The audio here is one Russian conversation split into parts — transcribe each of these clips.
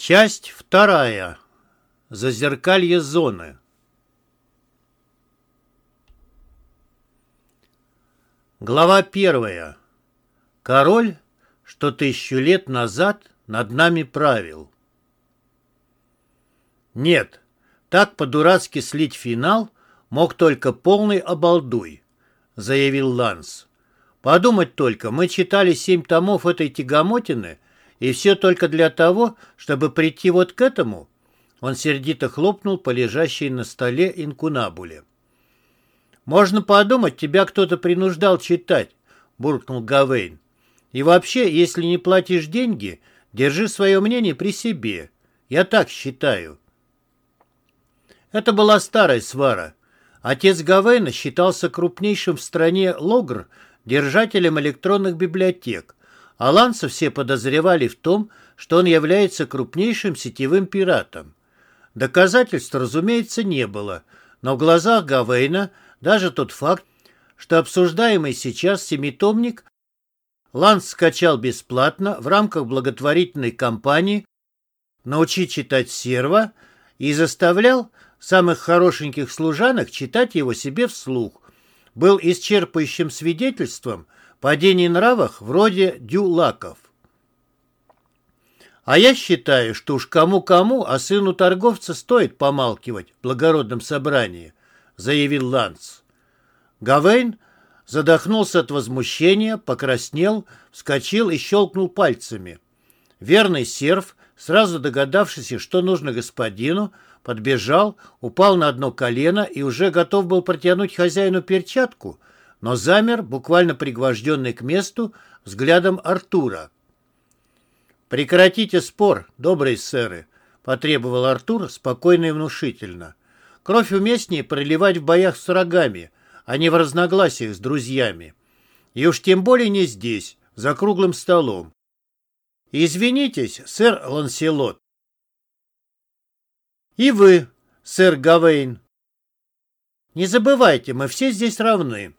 Часть вторая. Зазеркалье зоны. Глава первая. Король, что тысячу лет назад над нами правил. Нет, так по-дурацки слить финал мог только полный обалдуй, заявил Ланс. Подумать только, мы читали семь томов этой тягомотины, и все только для того, чтобы прийти вот к этому. Он сердито хлопнул по лежащей на столе инкунабуле. «Можно подумать, тебя кто-то принуждал читать», — буркнул Гавейн. «И вообще, если не платишь деньги, держи свое мнение при себе. Я так считаю». Это была старая свара. Отец Гавейна считался крупнейшим в стране логр, держателем электронных библиотек, а Ланса все подозревали в том, что он является крупнейшим сетевым пиратом. Доказательств, разумеется, не было, но в глазах Гавейна даже тот факт, что обсуждаемый сейчас семитомник Ланс скачал бесплатно в рамках благотворительной кампании «Научить читать серва» и заставлял самых хорошеньких служанок читать его себе вслух, был исчерпывающим свидетельством падений нравах вроде дюлаков. А я считаю, что уж кому-кому, а сыну торговца стоит помалкивать в благородном собрании, заявил Ланс. Гавейн задохнулся от возмущения, покраснел, вскочил и щелкнул пальцами. Верный серф, сразу догадавшийся, что нужно господину, подбежал, упал на одно колено и уже готов был протянуть хозяину перчатку, но замер, буквально пригвожденный к месту, взглядом Артура. «Прекратите спор, добрые сэры», — потребовал Артур спокойно и внушительно. «Кровь уместнее проливать в боях с врагами, а не в разногласиях с друзьями. И уж тем более не здесь, за круглым столом. Извинитесь, сэр Ланселот, и вы, сэр Гавейн. Не забывайте, мы все здесь равны.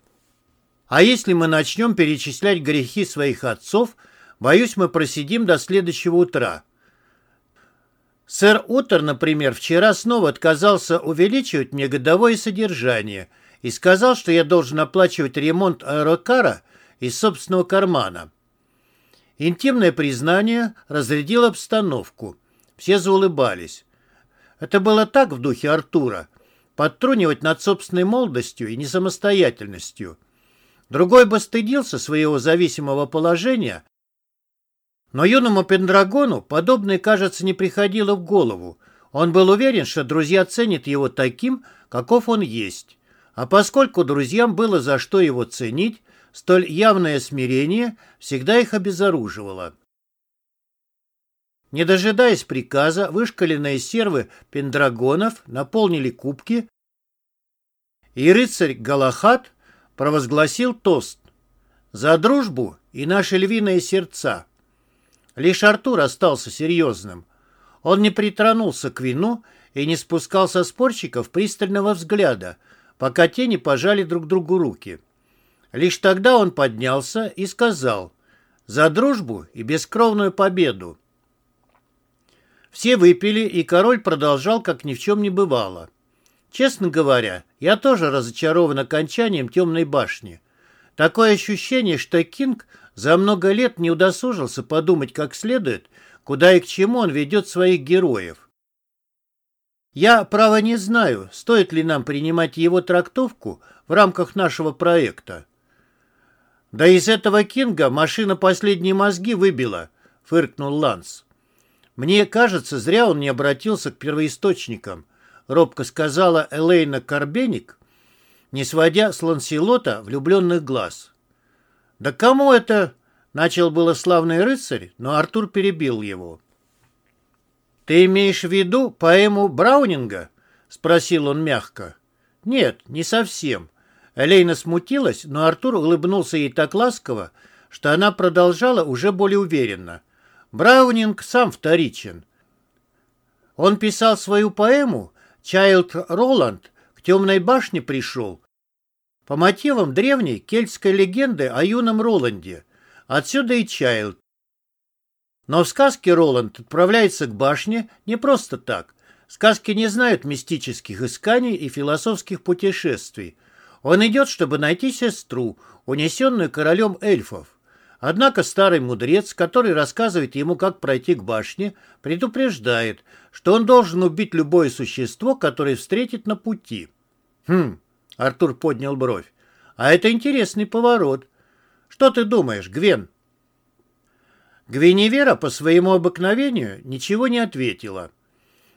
А если мы начнем перечислять грехи своих отцов, боюсь, мы просидим до следующего утра. Сэр Утер, например, вчера снова отказался увеличивать мне годовое содержание и сказал, что я должен оплачивать ремонт аэрокара из собственного кармана. Интимное признание разрядило обстановку. Все заулыбались. Это было так в духе Артура. Подтрунивать над собственной молодостью и несамостоятельностью. Другой бы стыдился своего зависимого положения, но юному Пендрагону подобное, кажется, не приходило в голову. Он был уверен, что друзья ценят его таким, каков он есть. А поскольку друзьям было за что его ценить, столь явное смирение всегда их обезоруживало. Не дожидаясь приказа, вышкаленные сервы пендрагонов наполнили кубки, и рыцарь Галахат провозгласил тост «За дружбу и наши львиные сердца». Лишь Артур остался серьезным. Он не притронулся к вину и не спускал со спорщиков пристального взгляда, пока те не пожали друг другу руки. Лишь тогда он поднялся и сказал «За дружбу и бескровную победу». Все выпили, и король продолжал, как ни в чем не бывало. Честно говоря, я тоже разочарован окончанием темной башни. Такое ощущение, что Кинг за много лет не удосужился подумать как следует, куда и к чему он ведет своих героев. Я, право, не знаю, стоит ли нам принимать его трактовку в рамках нашего проекта. Да из этого Кинга машина последние мозги выбила, фыркнул Ланс. «Мне кажется, зря он не обратился к первоисточникам», — робко сказала Элейна Карбеник, не сводя с Ланселота влюбленных глаз. «Да кому это?» — начал было славный рыцарь, но Артур перебил его. «Ты имеешь в виду поэму Браунинга?» — спросил он мягко. «Нет, не совсем». Элейна смутилась, но Артур улыбнулся ей так ласково, что она продолжала уже более уверенно. Браунинг сам вторичен. Он писал свою поэму «Чайлд Роланд» к темной башне пришел по мотивам древней кельтской легенды о юном Роланде. Отсюда и Чайлд. Но в сказке Роланд отправляется к башне не просто так. Сказки не знают мистических исканий и философских путешествий. Он идет, чтобы найти сестру, унесенную королем эльфов. Однако старый мудрец, который рассказывает ему, как пройти к башне, предупреждает, что он должен убить любое существо, которое встретит на пути. «Хм», — Артур поднял бровь, — «а это интересный поворот. Что ты думаешь, Гвен?» Гвиневера по своему обыкновению ничего не ответила.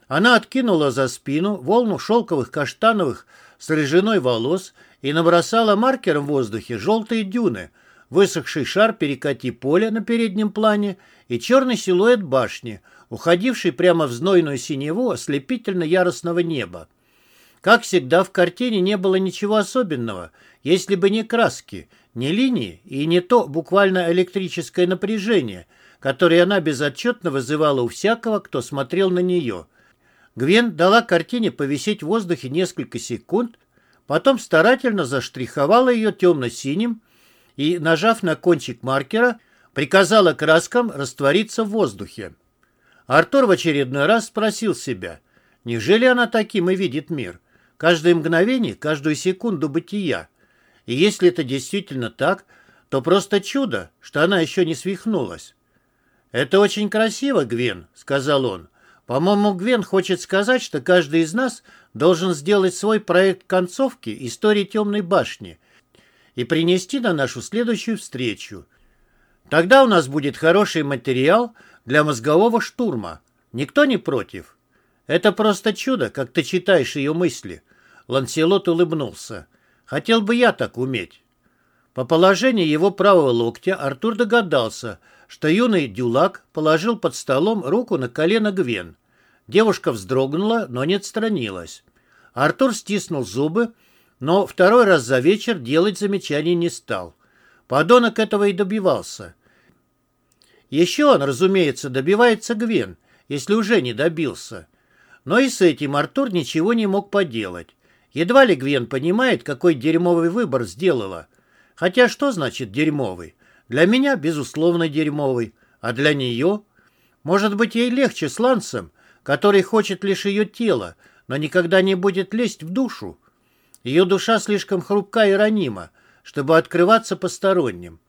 Она откинула за спину волну шелковых каштановых с рыжиной волос и набросала маркером в воздухе желтые дюны, высохший шар перекати поля на переднем плане и черный силуэт башни, уходивший прямо в знойную синеву ослепительно-яростного неба. Как всегда, в картине не было ничего особенного, если бы не краски, не линии и не то буквально электрическое напряжение, которое она безотчетно вызывала у всякого, кто смотрел на нее. Гвен дала картине повисеть в воздухе несколько секунд, потом старательно заштриховала ее темно-синим и, нажав на кончик маркера, приказала краскам раствориться в воздухе. Артур в очередной раз спросил себя, неужели она таким и видит мир? Каждое мгновение, каждую секунду бытия. И если это действительно так, то просто чудо, что она еще не свихнулась. «Это очень красиво, Гвен», — сказал он. «По-моему, Гвен хочет сказать, что каждый из нас должен сделать свой проект концовки истории Темной башни и принести на нашу следующую встречу. Тогда у нас будет хороший материал для мозгового штурма. Никто не против?» «Это просто чудо, как ты читаешь ее мысли». Ланселот улыбнулся. «Хотел бы я так уметь». По положению его правого локтя Артур догадался, что юный дюлак положил под столом руку на колено Гвен. Девушка вздрогнула, но не отстранилась. Артур стиснул зубы, но второй раз за вечер делать замечаний не стал. Подонок этого и добивался. Еще он, разумеется, добивается Гвен, если уже не добился. Но и с этим Артур ничего не мог поделать. Едва ли Гвен понимает, какой дерьмовый выбор сделала. Хотя что значит дерьмовый? Для меня, безусловно, дерьмовый. А для нее? Может быть, ей легче с Лансом, который хочет лишь ее тело, но никогда не будет лезть в душу. Ее душа слишком хрупка и ранима, чтобы открываться посторонним.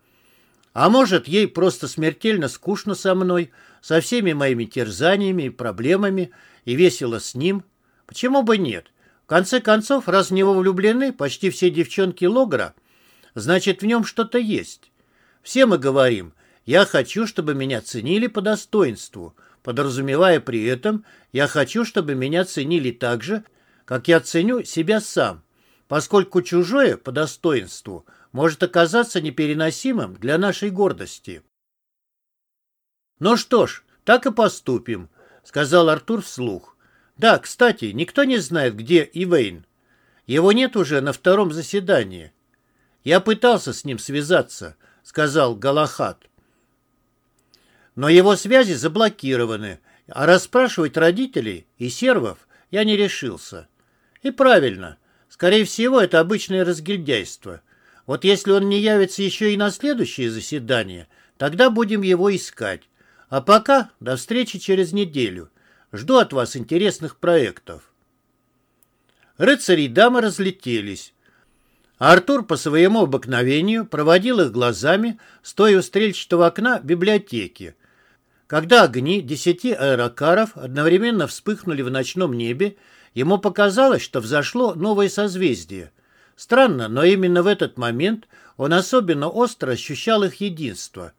А может, ей просто смертельно скучно со мной, со всеми моими терзаниями и проблемами, и весело с ним. Почему бы нет? В конце концов, раз в него влюблены почти все девчонки Логра, значит, в нем что-то есть. Все мы говорим «я хочу, чтобы меня ценили по достоинству», подразумевая при этом «я хочу, чтобы меня ценили так же, как я ценю себя сам», поскольку чужое по достоинству – может оказаться непереносимым для нашей гордости. «Ну что ж, так и поступим», — сказал Артур вслух. «Да, кстати, никто не знает, где Ивейн. Его нет уже на втором заседании. Я пытался с ним связаться», — сказал Галахат. «Но его связи заблокированы, а расспрашивать родителей и сервов я не решился. И правильно, скорее всего, это обычное разгильдяйство. Вот если он не явится еще и на следующее заседание, тогда будем его искать. А пока до встречи через неделю. Жду от вас интересных проектов. Рыцари и дамы разлетелись. Артур по своему обыкновению проводил их глазами, стоя у стрельчатого окна библиотеки. Когда огни десяти аэрокаров одновременно вспыхнули в ночном небе, ему показалось, что взошло новое созвездие. Странно, но именно в этот момент он особенно остро ощущал их единство.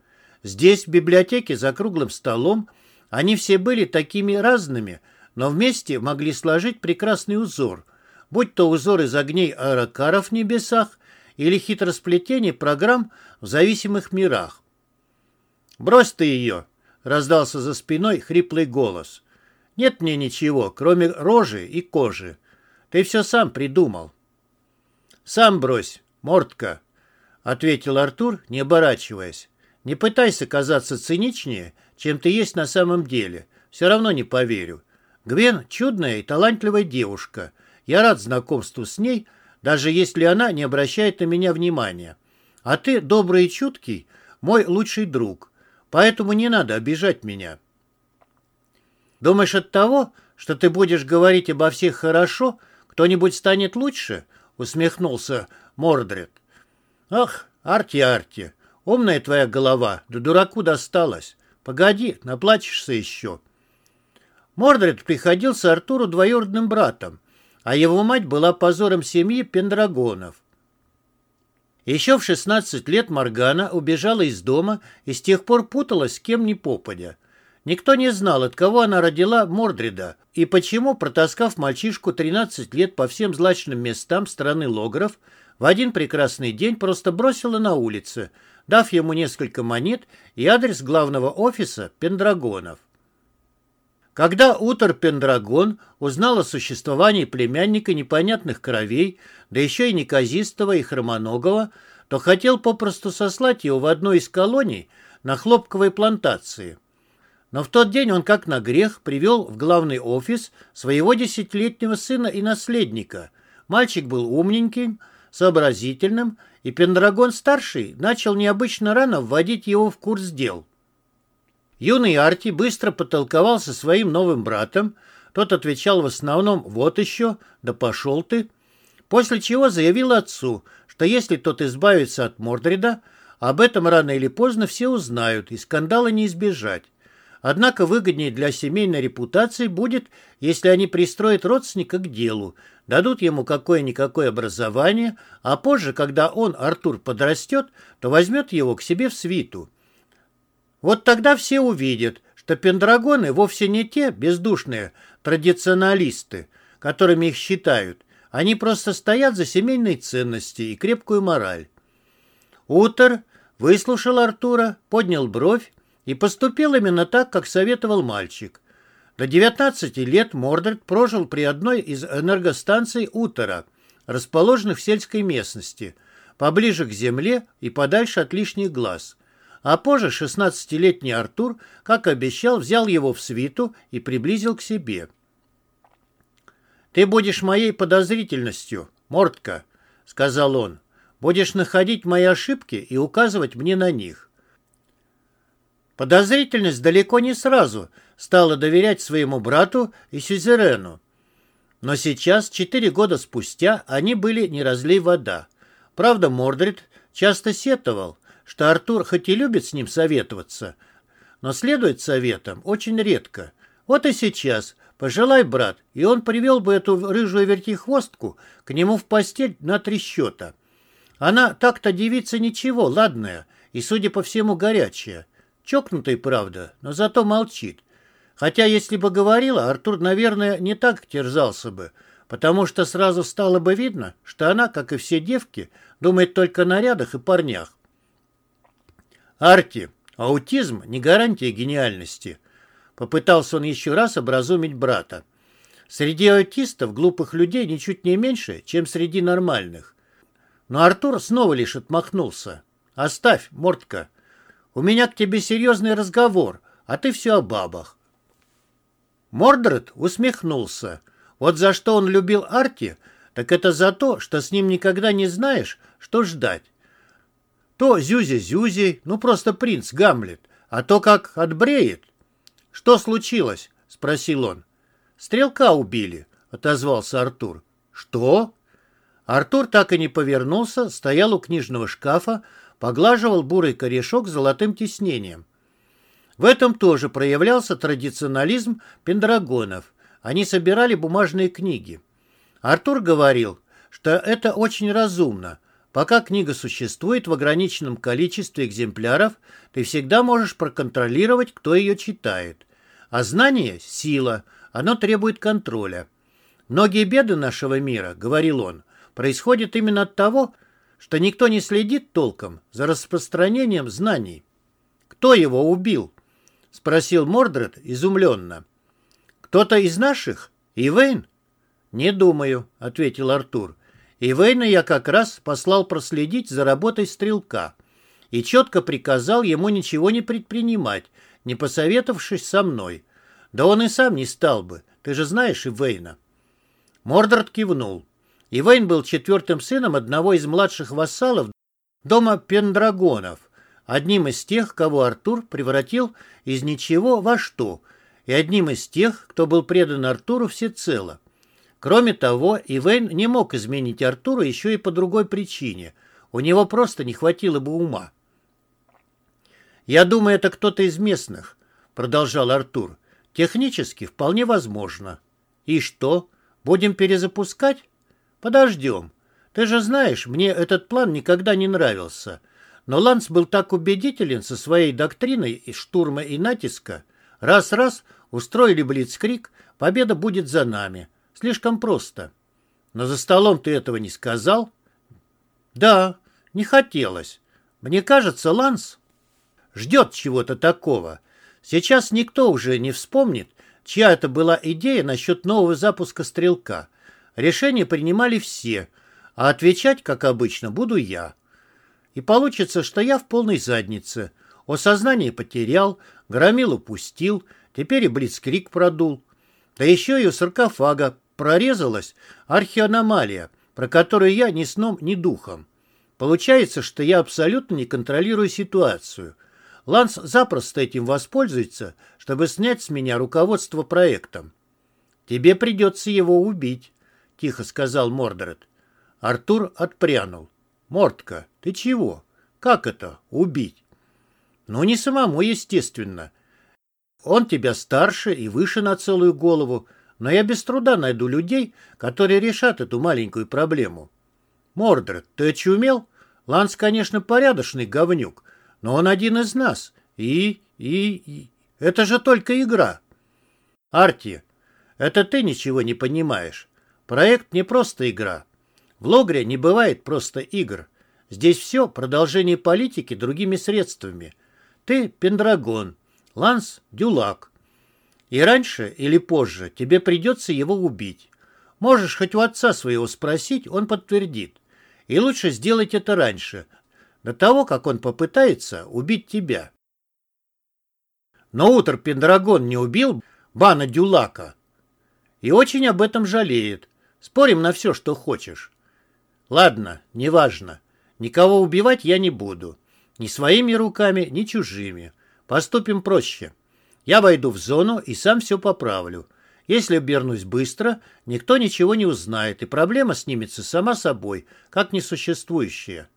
Здесь, в библиотеке за круглым столом, они все были такими разными, но вместе могли сложить прекрасный узор, будь то узор из огней аэрокаров в небесах или хитросплетение программ в зависимых мирах. «Брось ты ее!» — раздался за спиной хриплый голос. «Нет мне ничего, кроме рожи и кожи. Ты все сам придумал». «Сам брось, мортка», — ответил Артур, не оборачиваясь. «Не пытайся казаться циничнее, чем ты есть на самом деле. Все равно не поверю. Гвен — чудная и талантливая девушка. Я рад знакомству с ней, даже если она не обращает на меня внимания. А ты, добрый и чуткий, мой лучший друг. поэтому не надо обижать меня. Думаешь, от того, что ты будешь говорить обо всех хорошо, кто-нибудь станет лучше? Усмехнулся Мордред. Ах, Арти, Арти, умная твоя голова, да дураку досталась. Погоди, наплачешься еще. Мордред приходился Артуру двоюродным братом, а его мать была позором семьи Пендрагонов. Еще в 16 лет Моргана убежала из дома и с тех пор путалась с кем ни попадя. Никто не знал, от кого она родила Мордреда и почему, протаскав мальчишку 13 лет по всем злачным местам страны Логров, в один прекрасный день просто бросила на улице, дав ему несколько монет и адрес главного офиса Пендрагонов. Когда Утор Пендрагон узнал о существовании племянника непонятных кровей, да еще и неказистого и хромоногого, то хотел попросту сослать его в одну из колоний на хлопковой плантации – но в тот день он, как на грех, привел в главный офис своего десятилетнего сына и наследника. Мальчик был умненьким, сообразительным, и Пендрагон-старший начал необычно рано вводить его в курс дел. Юный Арти быстро потолковал со своим новым братом, тот отвечал в основном «вот еще», «да пошел ты», после чего заявил отцу, что если тот избавится от Мордреда, об этом рано или поздно все узнают, и скандала не избежать. Однако выгоднее для семейной репутации будет, если они пристроят родственника к делу, дадут ему какое-никакое образование, а позже, когда он, Артур, подрастет, то возьмет его к себе в свиту. Вот тогда все увидят, что пендрагоны вовсе не те бездушные традиционалисты, которыми их считают. Они просто стоят за семейные ценности и крепкую мораль. Утер выслушал Артура, поднял бровь и поступил именно так, как советовал мальчик. До 19 лет Мордред прожил при одной из энергостанций Утера, расположенных в сельской местности, поближе к земле и подальше от лишних глаз. А позже 16-летний Артур, как обещал, взял его в свиту и приблизил к себе. «Ты будешь моей подозрительностью, Мортка», — сказал он. «Будешь находить мои ошибки и указывать мне на них. Подозрительность далеко не сразу стала доверять своему брату и сюзерену. Но сейчас, четыре года спустя, они были не разлей вода. Правда, Мордрид часто сетовал, что Артур хоть и любит с ним советоваться, но следует советам очень редко. Вот и сейчас, пожелай, брат, и он привел бы эту рыжую вертихвостку к нему в постель на три счета. Она так-то девица ничего, ладная, и, судя по всему, горячая. Чокнутый, правда, но зато молчит. Хотя, если бы говорила, Артур, наверное, не так терзался бы, потому что сразу стало бы видно, что она, как и все девки, думает только о нарядах и парнях. Арти, аутизм не гарантия гениальности. Попытался он еще раз образумить брата. Среди аутистов глупых людей ничуть не меньше, чем среди нормальных. Но Артур снова лишь отмахнулся. «Оставь, мортка, у меня к тебе серьезный разговор, а ты все о бабах». Мордред усмехнулся. Вот за что он любил Арти, так это за то, что с ним никогда не знаешь, что ждать. То Зюзи-Зюзи, ну просто принц Гамлет, а то как отбреет. «Что случилось?» — спросил он. «Стрелка убили», — отозвался Артур. «Что?» Артур так и не повернулся, стоял у книжного шкафа, поглаживал бурый корешок золотым тиснением. В этом тоже проявлялся традиционализм пендрагонов. Они собирали бумажные книги. Артур говорил, что это очень разумно. Пока книга существует в ограниченном количестве экземпляров, ты всегда можешь проконтролировать, кто ее читает. А знание – сила, оно требует контроля. Многие беды нашего мира, говорил он, происходят именно от того, что никто не следит толком за распространением знаний. «Кто его убил?» — спросил Мордред изумленно. «Кто-то из наших? Ивейн?» «Не думаю», — ответил Артур. «Ивейна я как раз послал проследить за работой стрелка и четко приказал ему ничего не предпринимать, не посоветовавшись со мной. Да он и сам не стал бы, ты же знаешь Ивейна». Мордред кивнул. Ивейн был четвертым сыном одного из младших вассалов дома Пендрагонов, одним из тех, кого Артур превратил из ничего во что, и одним из тех, кто был предан Артуру всецело. Кроме того, Ивейн не мог изменить Артура еще и по другой причине. У него просто не хватило бы ума. «Я думаю, это кто-то из местных», — продолжал Артур. «Технически вполне возможно». «И что? Будем перезапускать?» «Подождем. Ты же знаешь, мне этот план никогда не нравился. Но Ланс был так убедителен со своей доктриной и штурма и натиска. Раз-раз устроили блицкрик, победа будет за нами. Слишком просто. Но за столом ты этого не сказал? Да, не хотелось. Мне кажется, Ланс ждет чего-то такого. Сейчас никто уже не вспомнит, чья это была идея насчет нового запуска стрелка. Решение принимали все, а отвечать, как обычно, буду я. И получится, что я в полной заднице. О сознании потерял, громил упустил, теперь и блицкрик продул. Да еще и у саркофага прорезалась археаномалия, про которую я ни сном, ни духом. Получается, что я абсолютно не контролирую ситуацию. Ланс запросто этим воспользуется, чтобы снять с меня руководство проектом. «Тебе придется его убить», — тихо сказал Мордорет. Артур отпрянул. «Мортка, ты чего? Как это, убить?» «Ну, не самому, естественно. Он тебя старше и выше на целую голову, но я без труда найду людей, которые решат эту маленькую проблему. Мордред, ты очумел? Ланс, конечно, порядочный говнюк, но он один из нас. И... и... и... Это же только игра. Арти, это ты ничего не понимаешь. Проект не просто игра. В Логре не бывает просто игр. Здесь все продолжение политики другими средствами. Ты Пендрагон, Ланс – Дюлак, и раньше или позже тебе придется его убить. Можешь хоть у отца своего спросить, он подтвердит. И лучше сделать это раньше, до того, как он попытается убить тебя. Но Утр Пендрагон не убил Бана Дюлака. И очень об этом жалеет. Спорим на все, что хочешь. Ладно, неважно. Никого убивать я не буду. Ни своими руками, ни чужими. Поступим проще. Я войду в зону и сам все поправлю. Если обернусь быстро, никто ничего не узнает, и проблема снимется сама собой, как несуществующая.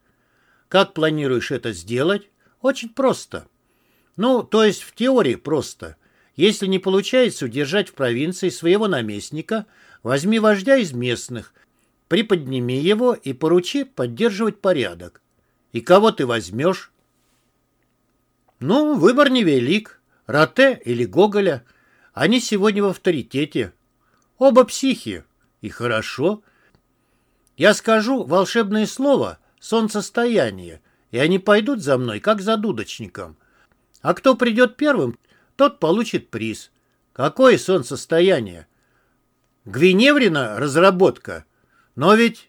Как планируешь это сделать? Очень просто. Ну, то есть в теории просто. Если не получается удержать в провинции своего наместника, возьми вождя из местных, приподними его и поручи поддерживать порядок. И кого ты возьмешь? Ну, выбор невелик. Роте или Гоголя. Они сегодня в авторитете. Оба психи. И хорошо. Я скажу волшебное слово «солнцестояние», и они пойдут за мной, как за дудочником. А кто придет первым, тот получит приз. Какое солнцестояние? Гвиневрина разработка. Но ведь...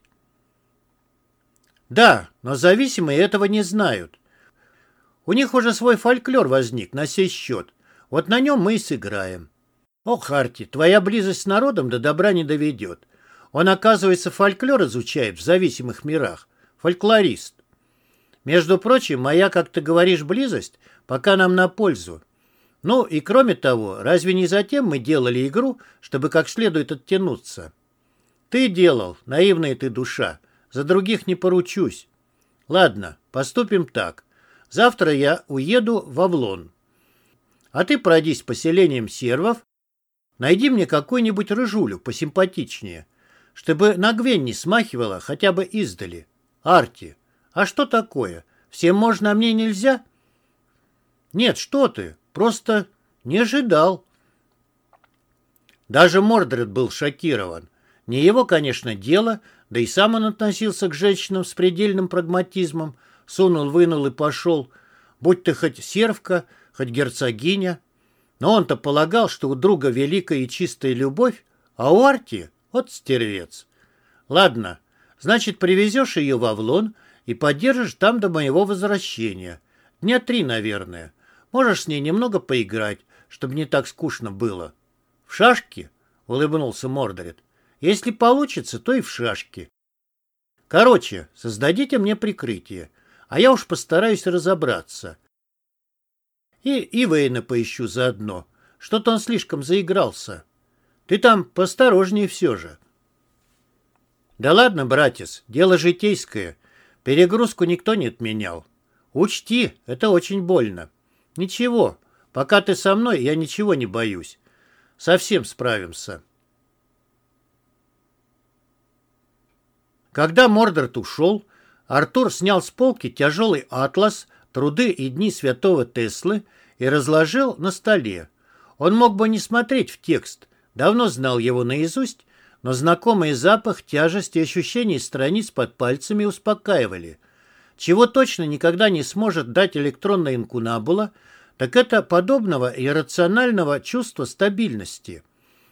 Да, но зависимые этого не знают. У них уже свой фольклор возник на сей счет. Вот на нем мы и сыграем. О, Харти, твоя близость с народом до добра не доведет. Он, оказывается, фольклор изучает в зависимых мирах. Фольклорист. Между прочим, моя, как ты говоришь, близость пока нам на пользу. Ну и кроме того, разве не затем мы делали игру, чтобы как следует оттянуться? Ты делал, наивная ты душа. За других не поручусь. Ладно, поступим так. Завтра я уеду в Авлон. А ты пройдись поселением сервов, найди мне какую-нибудь рыжулю посимпатичнее, чтобы на Гвен не смахивала хотя бы издали. Арти, а что такое? Всем можно, а мне нельзя? Нет, что ты, просто не ожидал. Даже Мордред был шокирован. Не его, конечно, дело, да и сам он относился к женщинам с предельным прагматизмом, Сунул, вынул и пошел. Будь ты хоть сервка, хоть герцогиня. Но он-то полагал, что у друга великая и чистая любовь, а у Арти вот стервец. Ладно, значит, привезешь ее в Авлон и поддержишь там до моего возвращения. Дня три, наверное. Можешь с ней немного поиграть, чтобы не так скучно было. В шашки? Улыбнулся Мордорет. Если получится, то и в шашки. Короче, создадите мне прикрытие. а я уж постараюсь разобраться. И Ивейна поищу заодно. Что-то он слишком заигрался. Ты там поосторожнее все же. Да ладно, братец, дело житейское. Перегрузку никто не отменял. Учти, это очень больно. Ничего, пока ты со мной, я ничего не боюсь. Совсем справимся. Когда Мордорт ушел, Артур снял с полки тяжелый атлас «Труды и дни святого Теслы» и разложил на столе. Он мог бы не смотреть в текст, давно знал его наизусть, но знакомый запах, тяжесть и ощущение страниц под пальцами успокаивали. Чего точно никогда не сможет дать электронная инкунабула, так это подобного иррационального чувства стабильности.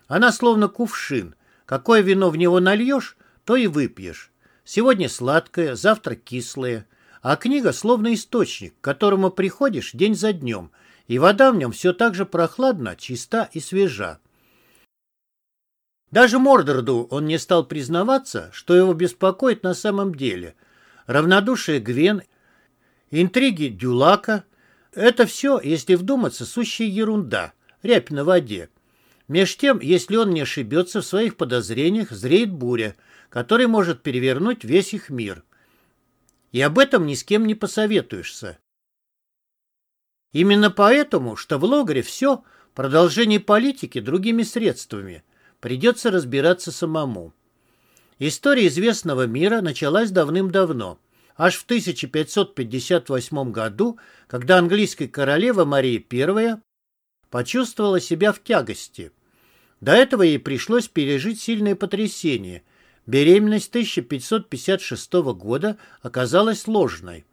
Она словно кувшин. Какое вино в него нальешь, то и выпьешь. Сегодня сладкое, завтра кислое. А книга словно источник, к которому приходишь день за днем, и вода в нем все так же прохладна, чиста и свежа. Даже Мордорду он не стал признаваться, что его беспокоит на самом деле. Равнодушие Гвен, интриги Дюлака — это все, если вдуматься, сущая ерунда, рябь на воде. Меж тем, если он не ошибется в своих подозрениях, зреет буря, которая может перевернуть весь их мир. И об этом ни с кем не посоветуешься. Именно поэтому, что в Логре все продолжение политики другими средствами. Придется разбираться самому. История известного мира началась давным-давно. Аж в 1558 году, когда английская королева Мария I почувствовала себя в тягости – до этого ей пришлось пережить сильное потрясение. Беременность 1556 года оказалась ложной.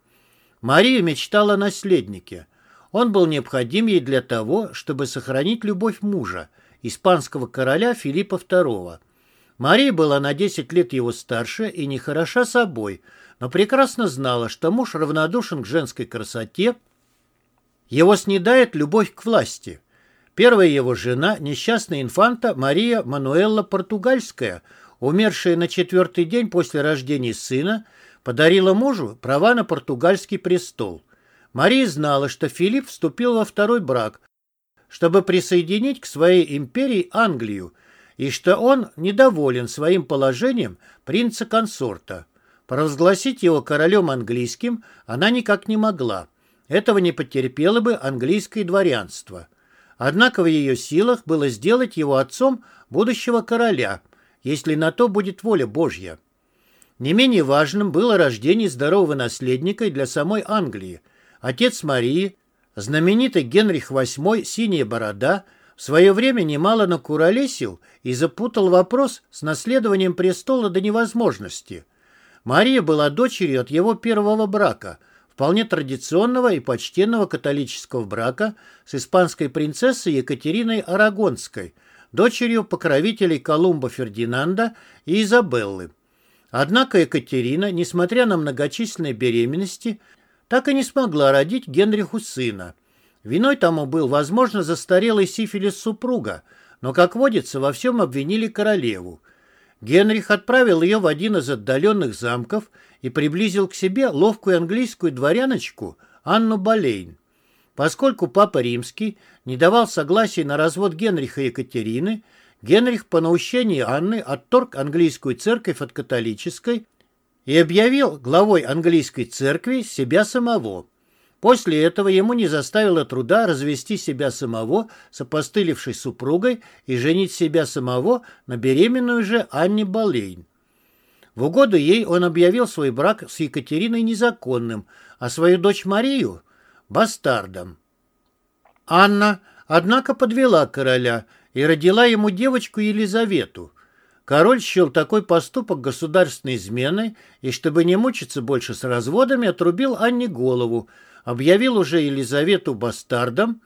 Мария мечтала о наследнике. Он был необходим ей для того, чтобы сохранить любовь мужа, испанского короля Филиппа II. Мария была на 10 лет его старше и не хороша собой, но прекрасно знала, что муж равнодушен к женской красоте, его снедает любовь к власти – Первая его жена, несчастная инфанта Мария Мануэлла Португальская, умершая на четвертый день после рождения сына, подарила мужу права на португальский престол. Мария знала, что Филипп вступил во второй брак, чтобы присоединить к своей империи Англию, и что он недоволен своим положением принца-консорта. Провозгласить его королем английским она никак не могла. Этого не потерпело бы английское дворянство. Однако в ее силах было сделать его отцом будущего короля, если на то будет воля Божья. Не менее важным было рождение здорового наследника для самой Англии. Отец Марии, знаменитый Генрих VIII «Синяя борода», в свое время немало накуролесил и запутал вопрос с наследованием престола до невозможности. Мария была дочерью от его первого брака – вполне традиционного и почтенного католического брака с испанской принцессой Екатериной Арагонской, дочерью покровителей Колумба Фердинанда и Изабеллы. Однако Екатерина, несмотря на многочисленные беременности, так и не смогла родить Генриху сына. Виной тому был, возможно, застарелый сифилис супруга, но, как водится, во всем обвинили королеву. Генрих отправил ее в один из отдаленных замков и приблизил к себе ловкую английскую дворяночку Анну Болейн. Поскольку папа римский не давал согласия на развод Генриха и Екатерины, Генрих по наущению Анны отторг английскую церковь от католической и объявил главой английской церкви себя самого. После этого ему не заставило труда развести себя самого с опостылевшей супругой и женить себя самого на беременную же Анне Болейн. В угоду ей он объявил свой брак с Екатериной незаконным, а свою дочь Марию – бастардом. Анна, однако, подвела короля и родила ему девочку Елизавету. Король счел такой поступок государственной изменой и, чтобы не мучиться больше с разводами, отрубил Анне голову, объявил уже Елизавету бастардом,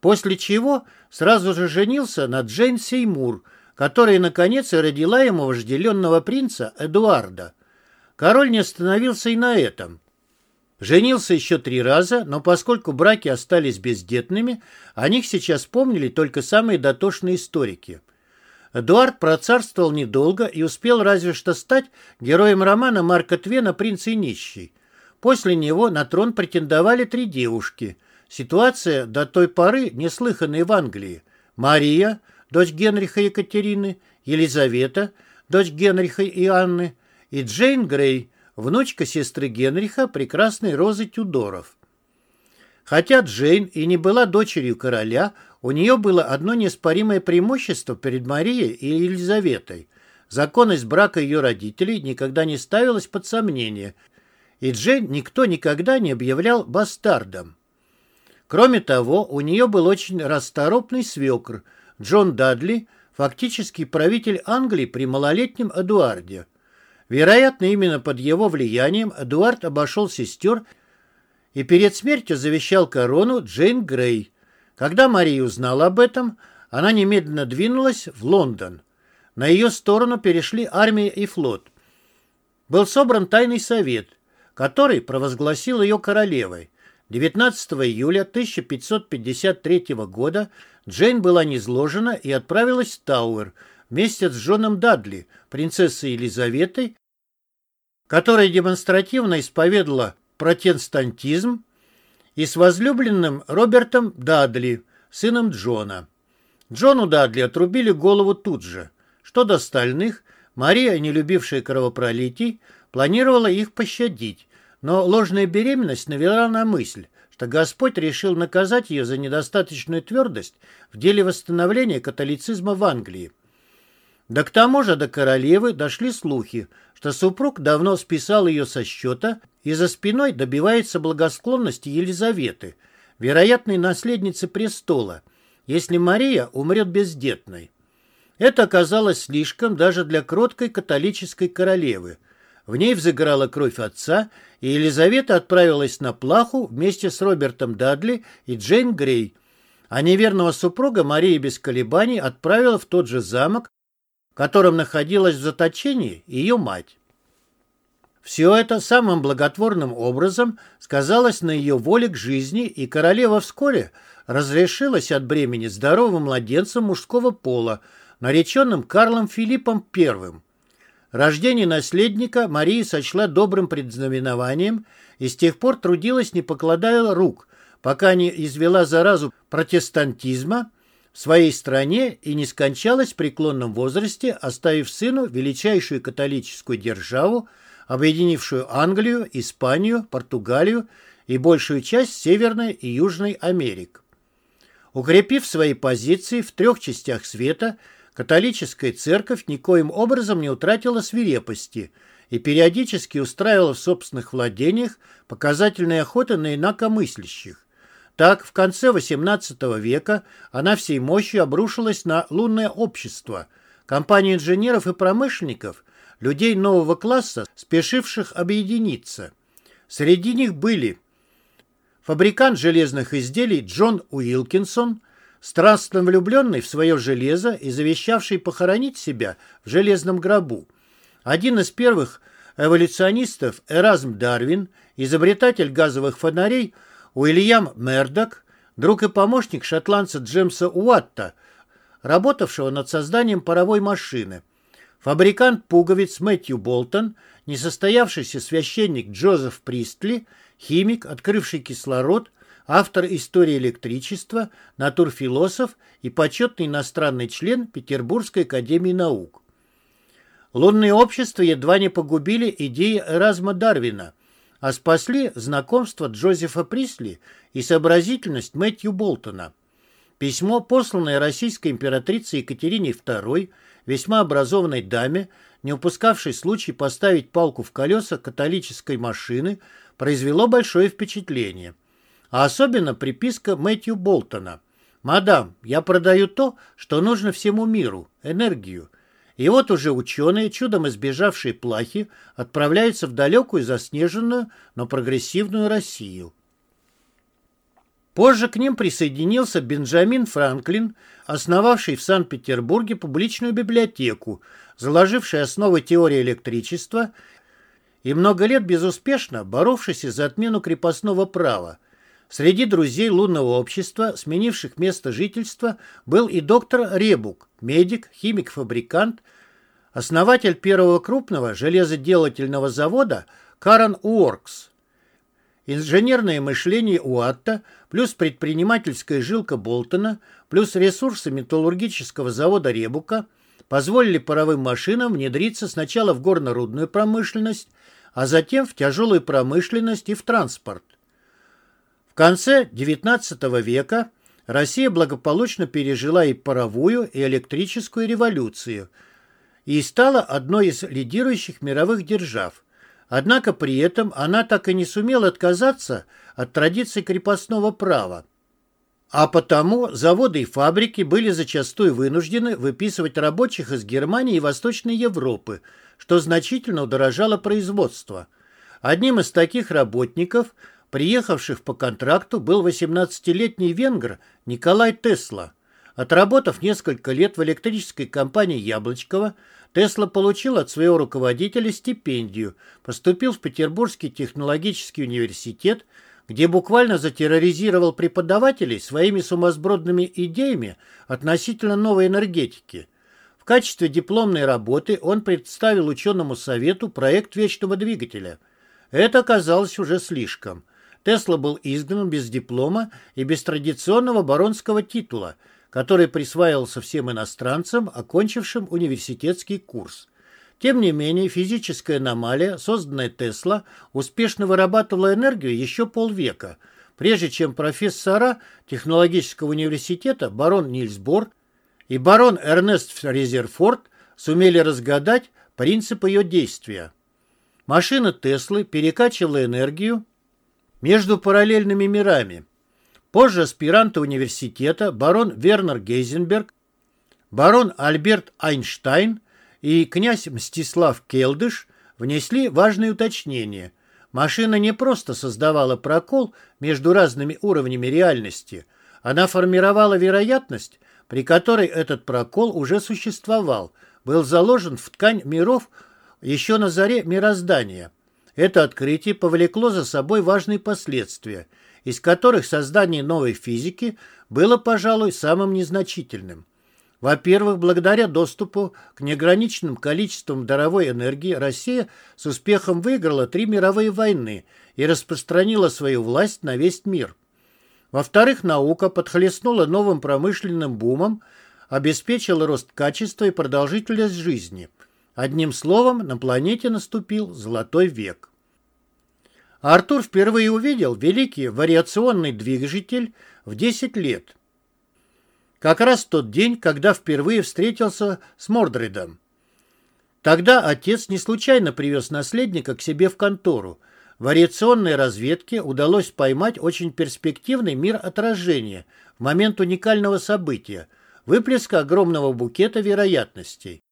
после чего сразу же женился на Джейн Сеймур – которая, наконец, и родила ему вожделенного принца Эдуарда. Король не остановился и на этом. Женился еще три раза, но поскольку браки остались бездетными, о них сейчас помнили только самые дотошные историки. Эдуард процарствовал недолго и успел разве что стать героем романа Марка Твена «Принц и нищий». После него на трон претендовали три девушки. Ситуация до той поры неслыханная в Англии. Мария, дочь Генриха и Екатерины, Елизавета, дочь Генриха и Анны, и Джейн Грей, внучка сестры Генриха, прекрасной Розы Тюдоров. Хотя Джейн и не была дочерью короля, у нее было одно неоспоримое преимущество перед Марией и Елизаветой. Законность брака ее родителей никогда не ставилась под сомнение, и Джейн никто никогда не объявлял бастардом. Кроме того, у нее был очень расторопный свекр Джон Дадли, фактически правитель Англии при малолетнем Эдуарде. Вероятно, именно под его влиянием Эдуард обошел сестер и перед смертью завещал корону Джейн Грей. Когда Мария узнала об этом, она немедленно двинулась в Лондон. На ее сторону перешли армия и флот. Был собран тайный совет, который провозгласил ее королевой. 19 июля 1553 года Джейн была низложена и отправилась в Тауэр вместе с Джоном Дадли, принцессой Елизаветой, которая демонстративно исповедала протестантизм, и с возлюбленным Робертом Дадли, сыном Джона. Джону Дадли отрубили голову тут же. Что до остальных, Мария, не любившая кровопролитий, планировала их пощадить, но ложная беременность навела на мысль, что Господь решил наказать ее за недостаточную твердость в деле восстановления католицизма в Англии. Да к тому же до королевы дошли слухи, что супруг давно списал ее со счета и за спиной добивается благосклонности Елизаветы, вероятной наследницы престола, если Мария умрет бездетной. Это оказалось слишком даже для кроткой католической королевы. В ней взыграла кровь отца, и Елизавета отправилась на плаху вместе с Робертом Дадли и Джейн Грей, а неверного супруга Мария без колебаний отправила в тот же замок, в котором находилась в заточении ее мать. Все это самым благотворным образом сказалось на ее воле к жизни, и королева вскоре разрешилась от бремени здоровым младенцем мужского пола, нареченным Карлом Филиппом I. Рождение наследника Мария сочла добрым предзнаменованием и с тех пор трудилась, не покладая рук, пока не извела заразу протестантизма в своей стране и не скончалась в преклонном возрасте, оставив сыну величайшую католическую державу, объединившую Англию, Испанию, Португалию и большую часть Северной и Южной Америк. Укрепив свои позиции в трех частях света, Католическая церковь никоим образом не утратила свирепости и периодически устраивала в собственных владениях показательные охоты на инакомыслящих. Так, в конце XVIII века она всей мощью обрушилась на лунное общество, компанию инженеров и промышленников, людей нового класса, спешивших объединиться. Среди них были фабрикант железных изделий Джон Уилкинсон, страстно влюбленный в свое железо и завещавший похоронить себя в железном гробу. Один из первых эволюционистов Эразм Дарвин, изобретатель газовых фонарей Уильям Мердок, друг и помощник шотландца Джемса Уатта, работавшего над созданием паровой машины, фабрикант пуговиц Мэтью Болтон, несостоявшийся священник Джозеф Пристли, химик, открывший кислород, автор истории электричества, натурфилософ и почетный иностранный член Петербургской академии наук. Лунные общества едва не погубили идеи Эразма Дарвина, а спасли знакомство Джозефа Присли и сообразительность Мэтью Болтона. Письмо, посланное российской императрицей Екатерине II, весьма образованной даме, не упускавшей случай поставить палку в колеса католической машины, произвело большое впечатление – а особенно приписка Мэтью Болтона. «Мадам, я продаю то, что нужно всему миру – энергию». И вот уже ученые, чудом избежавшие плахи, отправляются в далекую заснеженную, но прогрессивную Россию. Позже к ним присоединился Бенджамин Франклин, основавший в Санкт-Петербурге публичную библиотеку, заложивший основы теории электричества и много лет безуспешно боровшийся за отмену крепостного права – Среди друзей лунного общества, сменивших место жительства, был и доктор Ребук, медик, химик-фабрикант, основатель первого крупного железоделательного завода Карен Уоркс. инженерное мышление Уатта, плюс предпринимательская жилка Болтона, плюс ресурсы металлургического завода Ребука позволили паровым машинам внедриться сначала в горно-рудную промышленность, а затем в тяжелую промышленность и в транспорт. Конце XIX века Россия благополучно пережила и паровую, и электрическую революцию и стала одной из лидирующих мировых держав. Однако при этом она так и не сумела отказаться от традиций крепостного права. А потому заводы и фабрики были зачастую вынуждены выписывать рабочих из Германии и Восточной Европы, что значительно удорожало производство. Одним из таких работников, приехавших по контракту, был 18-летний венгр Николай Тесла. Отработав несколько лет в электрической компании Яблочкова, Тесла получил от своего руководителя стипендию, поступил в Петербургский технологический университет, где буквально затерроризировал преподавателей своими сумасбродными идеями относительно новой энергетики. В качестве дипломной работы он представил ученому совету проект вечного двигателя. Это оказалось уже слишком. Тесла был изгнан без диплома и без традиционного баронского титула – который присваивался всем иностранцам, окончившим университетский курс. Тем не менее, физическая аномалия, созданная Тесла, успешно вырабатывала энергию еще полвека, прежде чем профессора технологического университета барон Нильс Бор и барон Эрнест Резерфорд сумели разгадать принцип ее действия. Машина Теслы перекачивала энергию между параллельными мирами – Позже аспиранты университета барон Вернер Гейзенберг, барон Альберт Айнштайн и князь Мстислав Келдыш внесли важные уточнения. Машина не просто создавала прокол между разными уровнями реальности, она формировала вероятность, при которой этот прокол уже существовал, был заложен в ткань миров еще на заре мироздания. Это открытие повлекло за собой важные последствия – из которых создание новой физики было, пожалуй, самым незначительным. Во-первых, благодаря доступу к неограниченным количествам даровой энергии Россия с успехом выиграла три мировые войны и распространила свою власть на весь мир. Во-вторых, наука подхлестнула новым промышленным бумом, обеспечила рост качества и продолжительность жизни. Одним словом, на планете наступил золотой век. Артур впервые увидел великий вариационный двигатель в 10 лет. Как раз тот день, когда впервые встретился с Мордридом. Тогда отец не случайно привез наследника к себе в контору. Вариационной разведке удалось поймать очень перспективный мир отражения в момент уникального события, выплеска огромного букета вероятностей.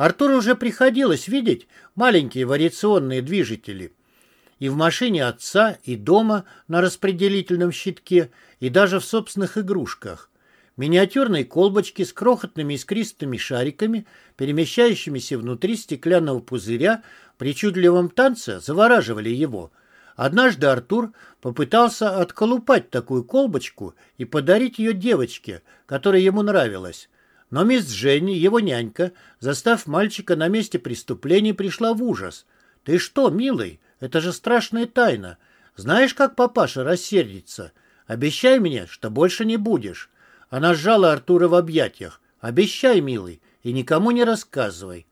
Артуру уже приходилось видеть маленькие вариационные движители – и в машине отца, и дома на распределительном щитке, и даже в собственных игрушках. Миниатюрные колбочки с крохотными искристыми шариками, перемещающимися внутри стеклянного пузыря, при чудливом танце завораживали его. Однажды Артур попытался отколупать такую колбочку и подарить ее девочке, которая ему нравилась. Но мисс Женни, его нянька, застав мальчика на месте преступления, пришла в ужас. «Ты что, милый?» Это же страшная тайна. Знаешь, как папаша рассердится? Обещай мне, что больше не будешь. Она сжала Артура в объятиях. Обещай, милый, и никому не рассказывай.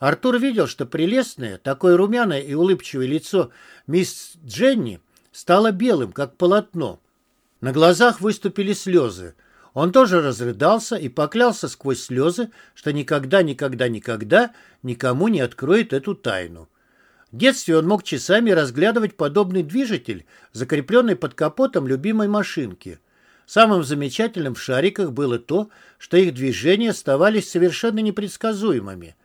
Артур видел, что прелестное, такое румяное и улыбчивое лицо мисс Дженни стало белым, как полотно. На глазах выступили слезы. Он тоже разрыдался и поклялся сквозь слезы, что никогда, никогда, никогда никому не откроет эту тайну. В детстве он мог часами разглядывать подобный движитель, закрепленный под капотом любимой машинки. Самым замечательным в шариках было то, что их движения оставались совершенно непредсказуемыми.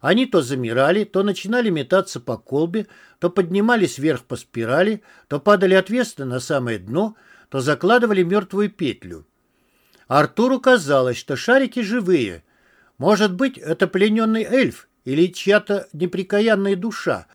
Они то замирали, то начинали метаться по колбе, то поднимались вверх по спирали, то падали ответственно на самое дно, то закладывали мертвую петлю. Артуру казалось, что шарики живые. Может быть, это плененный эльф или чья-то неприкаянная душа,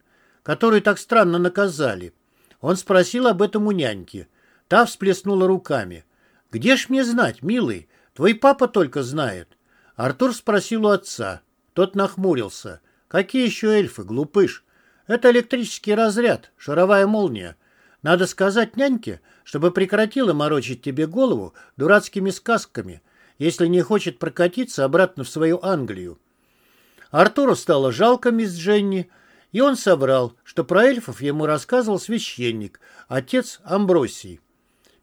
которую так странно наказали. Он спросил об этом у няньки. Та всплеснула руками. «Где ж мне знать, милый? Твой папа только знает». Артур спросил у отца. Тот нахмурился. «Какие еще эльфы, глупыш? Это электрический разряд, шаровая молния. Надо сказать няньке, чтобы прекратила морочить тебе голову дурацкими сказками, если не хочет прокатиться обратно в свою Англию. Артуру стало жалко мисс Дженни, и он соврал, что про эльфов ему рассказывал священник, отец Амбросий.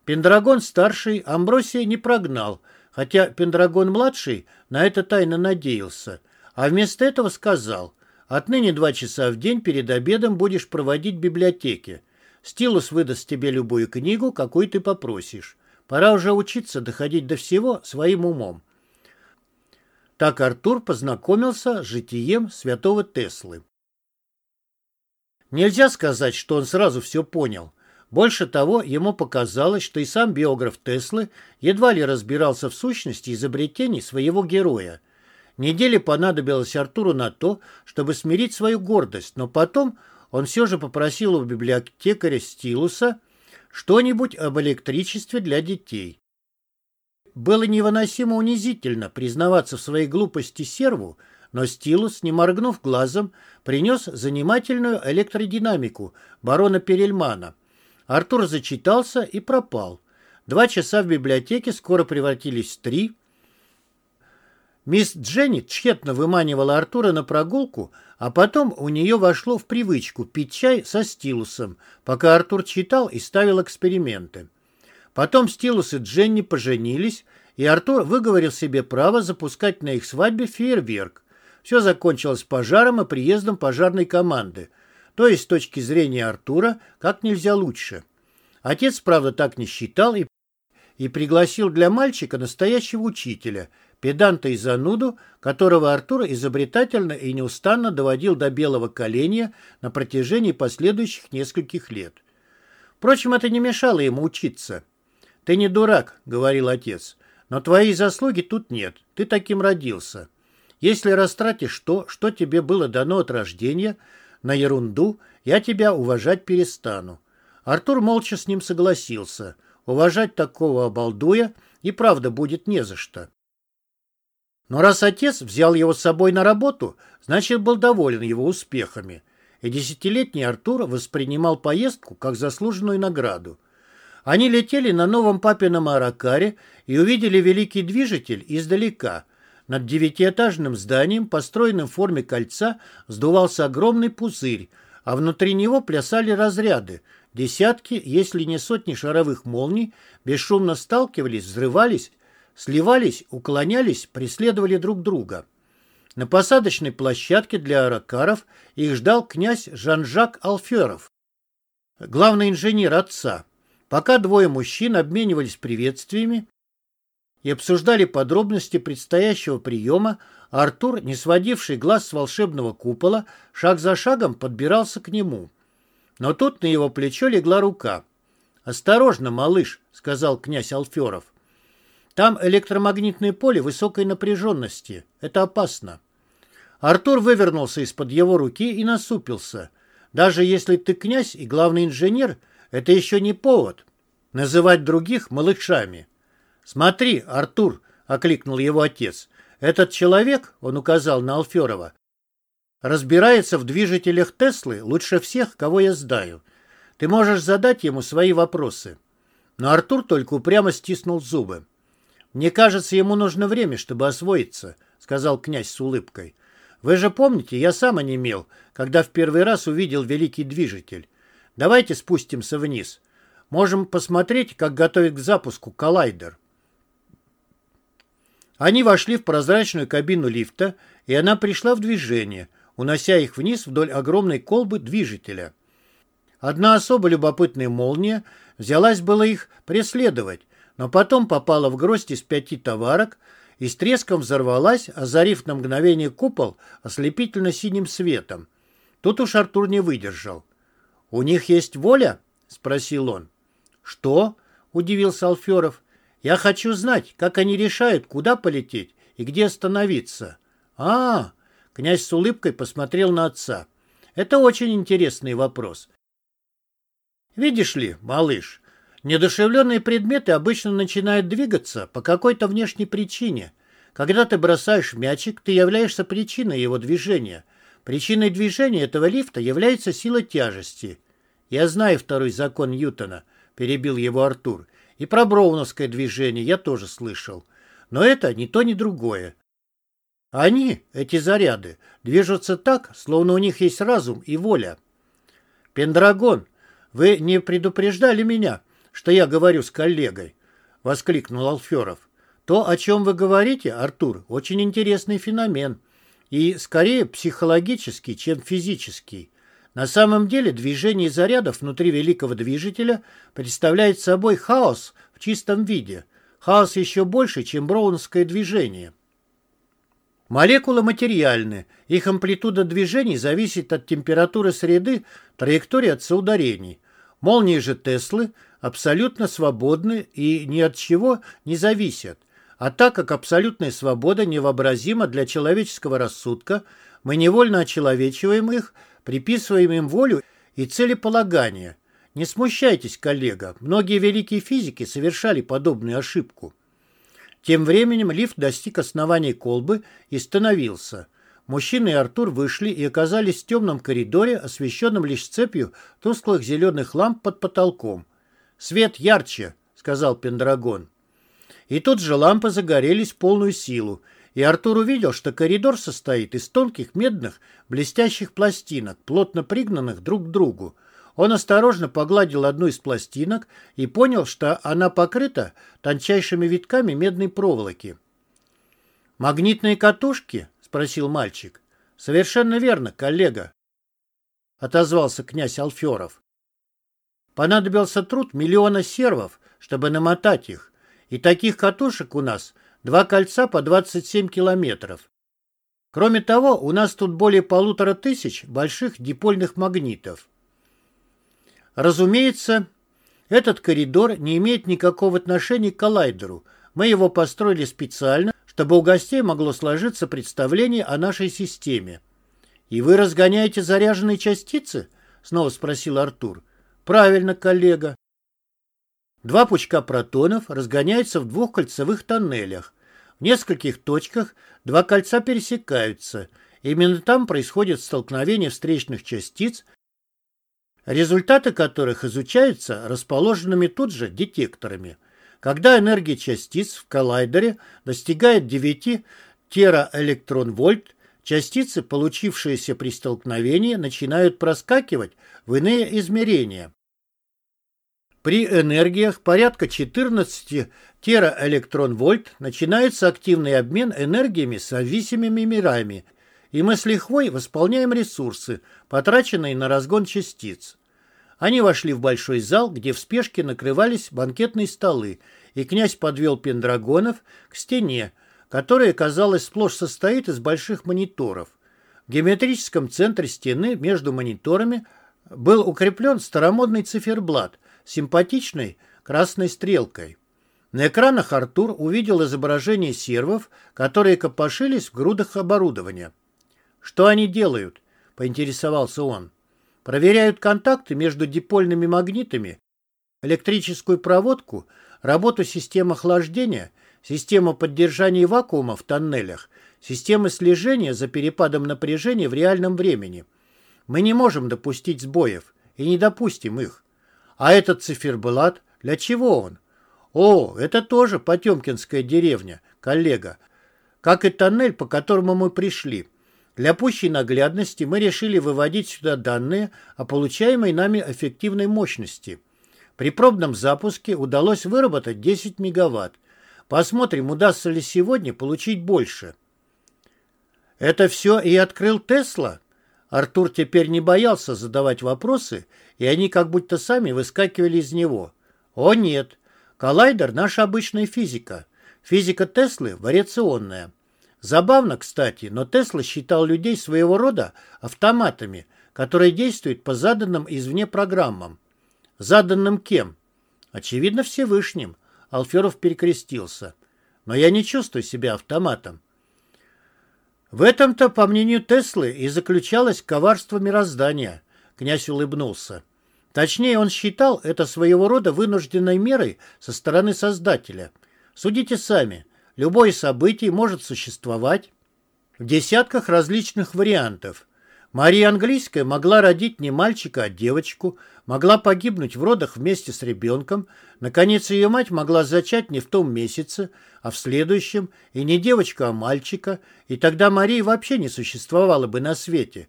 Пендрагон-старший Амбросия не прогнал, хотя Пендрагон-младший на это тайно надеялся, а вместо этого сказал, «Отныне два часа в день перед обедом будешь проводить в библиотеке. Стилус выдаст тебе любую книгу, какую ты попросишь. Пора уже учиться доходить до всего своим умом». Так Артур познакомился с житием святого Теслы. Нельзя сказать, что он сразу все понял. Больше того, ему показалось, что и сам биограф Теслы едва ли разбирался в сущности изобретений своего героя. Неделе понадобилось Артуру на то, чтобы смирить свою гордость, но потом он все же попросил у библиотекаря Стилуса что-нибудь об электричестве для детей. Было невыносимо унизительно признаваться в своей глупости серву, но Стилус, не моргнув глазом, принес занимательную электродинамику барона Перельмана. Артур зачитался и пропал. Два часа в библиотеке скоро превратились в три. Мисс Дженни тщетно выманивала Артура на прогулку, а потом у нее вошло в привычку пить чай со стилусом, пока Артур читал и ставил эксперименты. Потом стилус и Дженни поженились, и Артур выговорил себе право запускать на их свадьбе фейерверк. Все закончилось пожаром и приездом пожарной команды – то есть с точки зрения Артура как нельзя лучше. Отец, правда, так не считал и, и пригласил для мальчика настоящего учителя, педанта и зануду, которого Артур изобретательно и неустанно доводил до белого коленя на протяжении последующих нескольких лет. Впрочем, это не мешало ему учиться. «Ты не дурак», — говорил отец, — «но твоей заслуги тут нет, ты таким родился. Если растратишь то, что тебе было дано от рождения, на ерунду, я тебя уважать перестану. Артур молча с ним согласился. Уважать такого обалдуя и правда будет не за что. Но раз отец взял его с собой на работу, значит, был доволен его успехами. И десятилетний Артур воспринимал поездку как заслуженную награду. Они летели на новом папином аракаре и увидели великий движитель издалека – над девятиэтажным зданием, построенным в форме кольца, сдувался огромный пузырь, а внутри него плясали разряды. Десятки, если не сотни шаровых молний, бесшумно сталкивались, взрывались, сливались, уклонялись, преследовали друг друга. На посадочной площадке для аракаров их ждал князь Жан-Жак Алферов, главный инженер отца. Пока двое мужчин обменивались приветствиями, и обсуждали подробности предстоящего приема, Артур, не сводивший глаз с волшебного купола, шаг за шагом подбирался к нему. Но тут на его плечо легла рука. «Осторожно, малыш», — сказал князь Алферов. «Там электромагнитное поле высокой напряженности. Это опасно». Артур вывернулся из-под его руки и насупился. «Даже если ты князь и главный инженер, это еще не повод называть других малышами». «Смотри, Артур!» — окликнул его отец. «Этот человек, — он указал на Алферова, — разбирается в движителях Теслы лучше всех, кого я знаю. Ты можешь задать ему свои вопросы». Но Артур только упрямо стиснул зубы. «Мне кажется, ему нужно время, чтобы освоиться», — сказал князь с улыбкой. «Вы же помните, я сам онемел, когда в первый раз увидел великий движитель. Давайте спустимся вниз. Можем посмотреть, как готовят к запуску коллайдер». Они вошли в прозрачную кабину лифта, и она пришла в движение, унося их вниз вдоль огромной колбы движителя. Одна особо любопытная молния взялась было их преследовать, но потом попала в гроздь из пяти товарок и с треском взорвалась, озарив на мгновение купол ослепительно синим светом. Тут уж Артур не выдержал. «У них есть воля?» — спросил он. «Что?» — удивился Алферов. Я хочу знать, как они решают, куда полететь и где остановиться. А, князь с улыбкой посмотрел на отца. Это очень интересный вопрос. Видишь ли, малыш, недушевленные предметы обычно начинают двигаться по какой-то внешней причине. Когда ты бросаешь мячик, ты являешься причиной его движения. Причиной движения этого лифта является сила тяжести. Я знаю второй закон Ньютона, перебил его Артур. И про броуновское движение я тоже слышал. Но это ни то, ни другое. Они, эти заряды, движутся так, словно у них есть разум и воля. Пендрагон, вы не предупреждали меня, что я говорю с коллегой? Воскликнул Алферов. То, о чем вы говорите, Артур, очень интересный феномен. И скорее психологический, чем физический. На самом деле движение зарядов внутри великого движителя представляет собой хаос в чистом виде. Хаос еще больше, чем броуновское движение. Молекулы материальны, их амплитуда движений зависит от температуры среды, траектории от соударений. Молнии же Теслы абсолютно свободны и ни от чего не зависят. А так как абсолютная свобода невообразима для человеческого рассудка, мы невольно очеловечиваем их, приписываем им волю и целеполагание. Не смущайтесь, коллега, многие великие физики совершали подобную ошибку. Тем временем лифт достиг основания колбы и становился. Мужчина и Артур вышли и оказались в темном коридоре, освещенном лишь цепью тусклых зеленых ламп под потолком. «Свет ярче», — сказал Пендрагон. И тут же лампы загорелись в полную силу, и Артур увидел, что коридор состоит из тонких медных блестящих пластинок, плотно пригнанных друг к другу. Он осторожно погладил одну из пластинок и понял, что она покрыта тончайшими витками медной проволоки. «Магнитные катушки?» — спросил мальчик. «Совершенно верно, коллега», — отозвался князь Алферов. Понадобился труд миллиона сервов, чтобы намотать их. И таких катушек у нас два кольца по 27 километров. Кроме того, у нас тут более полутора тысяч больших дипольных магнитов. Разумеется, этот коридор не имеет никакого отношения к коллайдеру. Мы его построили специально, чтобы у гостей могло сложиться представление о нашей системе. «И вы разгоняете заряженные частицы?» — снова спросил Артур. «Правильно, коллега. Два пучка протонов разгоняются в двух кольцевых тоннелях. В нескольких точках два кольца пересекаются. Именно там происходит столкновение встречных частиц, результаты которых изучаются расположенными тут же детекторами. Когда энергия частиц в коллайдере достигает 9 тераэлектрон-вольт, частицы, получившиеся при столкновении, начинают проскакивать в иные измерения. При энергиях порядка 14 тераэлектрон-вольт начинается активный обмен энергиями с зависимыми мирами, и мы с лихвой восполняем ресурсы, потраченные на разгон частиц. Они вошли в большой зал, где в спешке накрывались банкетные столы, и князь подвел пендрагонов к стене, которая, казалось, сплошь состоит из больших мониторов. В геометрическом центре стены между мониторами был укреплен старомодный циферблат – симпатичной красной стрелкой. На экранах Артур увидел изображение сервов, которые копошились в грудах оборудования. «Что они делают?» – поинтересовался он. «Проверяют контакты между дипольными магнитами, электрическую проводку, работу систем охлаждения, систему поддержания вакуума в тоннелях, системы слежения за перепадом напряжения в реальном времени. Мы не можем допустить сбоев и не допустим их. А этот циферблат, для чего он? О, это тоже Потемкинская деревня, коллега. Как и тоннель, по которому мы пришли. Для пущей наглядности мы решили выводить сюда данные о получаемой нами эффективной мощности. При пробном запуске удалось выработать 10 мегаватт. Посмотрим, удастся ли сегодня получить больше. Это все и открыл Тесла? Артур теперь не боялся задавать вопросы, и они как будто сами выскакивали из него. О нет, коллайдер — наша обычная физика. Физика Теслы — вариационная. Забавно, кстати, но Тесла считал людей своего рода автоматами, которые действуют по заданным извне программам. Заданным кем? Очевидно, Всевышним. Алферов перекрестился. Но я не чувствую себя автоматом. В этом-то, по мнению Теслы, и заключалось коварство мироздания. Князь улыбнулся. Точнее, он считал это своего рода вынужденной мерой со стороны Создателя. Судите сами, любое событие может существовать в десятках различных вариантов. Мария Английская могла родить не мальчика, а девочку, могла погибнуть в родах вместе с ребенком, наконец ее мать могла зачать не в том месяце, а в следующем, и не девочка, а мальчика, и тогда Марии вообще не существовало бы на свете.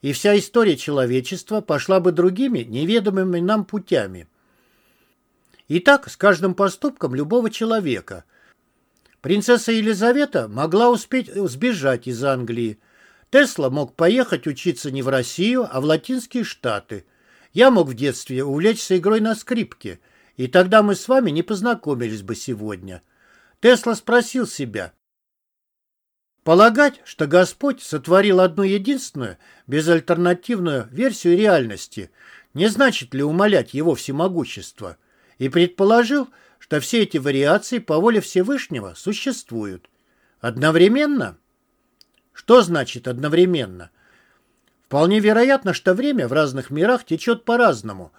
И вся история человечества пошла бы другими, неведомыми нам путями. И так с каждым поступком любого человека. Принцесса Елизавета могла успеть сбежать из Англии, Тесла мог поехать учиться не в Россию, а в Латинские Штаты. Я мог в детстве увлечься игрой на скрипке, и тогда мы с вами не познакомились бы сегодня. Тесла спросил себя. Полагать, что Господь сотворил одну единственную, безальтернативную версию реальности, не значит ли умолять его всемогущество, и предположил, что все эти вариации по воле Всевышнего существуют. Одновременно – что значит одновременно? Вполне вероятно, что время в разных мирах течет по-разному.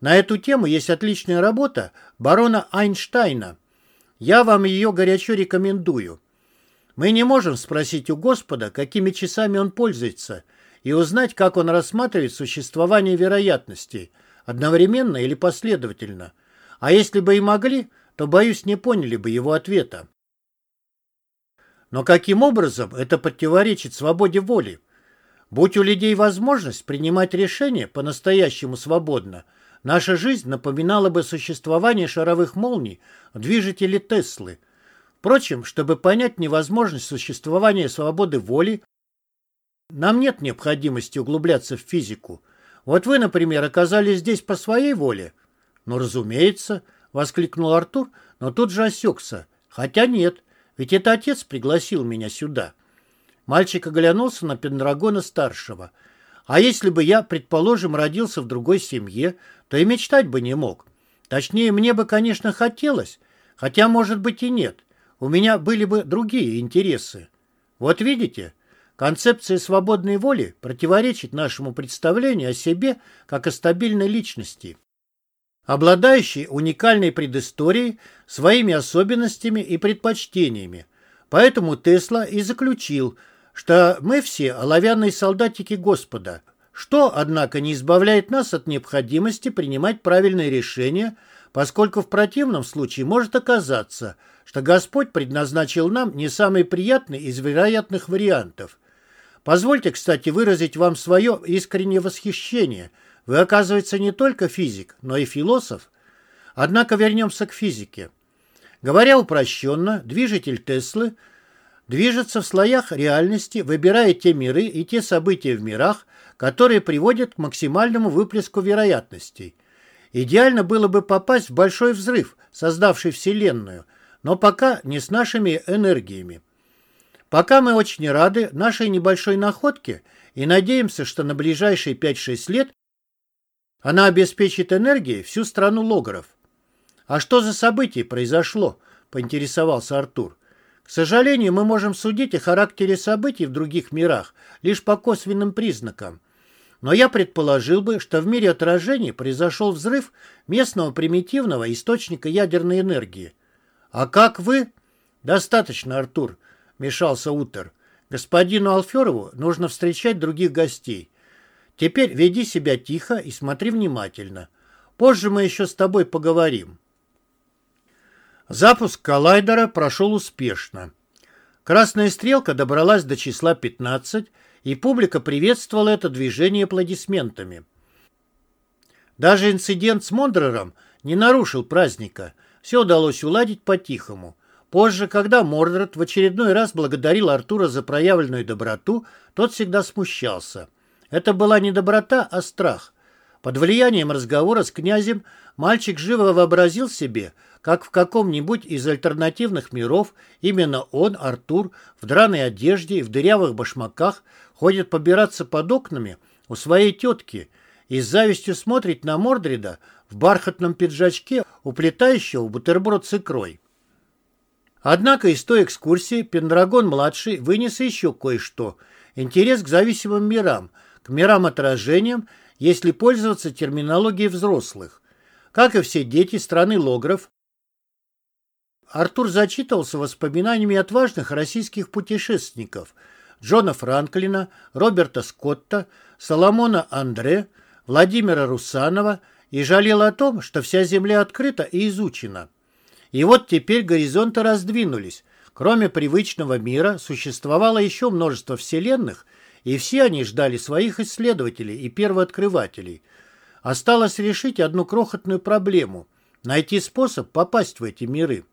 На эту тему есть отличная работа барона Айнштейна. Я вам ее горячо рекомендую. Мы не можем спросить у Господа, какими часами он пользуется, и узнать, как он рассматривает существование вероятностей, одновременно или последовательно. А если бы и могли, то, боюсь, не поняли бы его ответа. Но каким образом это противоречит свободе воли? Будь у людей возможность принимать решения по-настоящему свободно, наша жизнь напоминала бы существование шаровых молний в движителе Теслы. Впрочем, чтобы понять невозможность существования свободы воли, нам нет необходимости углубляться в физику. Вот вы, например, оказались здесь по своей воле. Ну, разумеется, воскликнул Артур, но тут же осекся. Хотя нет, ведь это отец пригласил меня сюда. Мальчик оглянулся на Пендрагона-старшего. А если бы я, предположим, родился в другой семье, то и мечтать бы не мог. Точнее, мне бы, конечно, хотелось, хотя, может быть, и нет. У меня были бы другие интересы. Вот видите, концепция свободной воли противоречит нашему представлению о себе как о стабильной личности обладающий уникальной предысторией, своими особенностями и предпочтениями. Поэтому Тесла и заключил, что мы все оловянные солдатики Господа, что, однако, не избавляет нас от необходимости принимать правильные решения, поскольку в противном случае может оказаться, что Господь предназначил нам не самый приятный из вероятных вариантов. Позвольте, кстати, выразить вам свое искреннее восхищение – вы, оказывается, не только физик, но и философ. Однако вернемся к физике. Говоря упрощенно, движитель Теслы движется в слоях реальности, выбирая те миры и те события в мирах, которые приводят к максимальному выплеску вероятностей. Идеально было бы попасть в большой взрыв, создавший Вселенную, но пока не с нашими энергиями. Пока мы очень рады нашей небольшой находке и надеемся, что на ближайшие 5-6 лет она обеспечит энергией всю страну логров. А что за событие произошло? Поинтересовался Артур. К сожалению, мы можем судить о характере событий в других мирах лишь по косвенным признакам. Но я предположил бы, что в мире отражений произошел взрыв местного примитивного источника ядерной энергии. А как вы? Достаточно, Артур, мешался Утер. Господину Алферову нужно встречать других гостей. Теперь веди себя тихо и смотри внимательно. Позже мы еще с тобой поговорим. Запуск коллайдера прошел успешно. Красная стрелка добралась до числа 15, и публика приветствовала это движение аплодисментами. Даже инцидент с Мондрером не нарушил праздника. Все удалось уладить по-тихому. Позже, когда Мордред в очередной раз благодарил Артура за проявленную доброту, тот всегда смущался. Это была не доброта, а страх. Под влиянием разговора с князем мальчик живо вообразил себе, как в каком-нибудь из альтернативных миров именно он, Артур, в драной одежде и в дырявых башмаках ходит побираться под окнами у своей тетки и с завистью смотрит на Мордрида в бархатном пиджачке, уплетающего бутерброд с икрой. Однако из той экскурсии Пендрагон-младший вынес еще кое-что – интерес к зависимым мирам – к мирам-отражениям, если пользоваться терминологией взрослых. Как и все дети страны логров, Артур зачитывался воспоминаниями отважных российских путешественников Джона Франклина, Роберта Скотта, Соломона Андре, Владимира Русанова и жалел о том, что вся Земля открыта и изучена. И вот теперь горизонты раздвинулись. Кроме привычного мира существовало еще множество вселенных, и все они ждали своих исследователей и первооткрывателей. Осталось решить одну крохотную проблему – найти способ попасть в эти миры.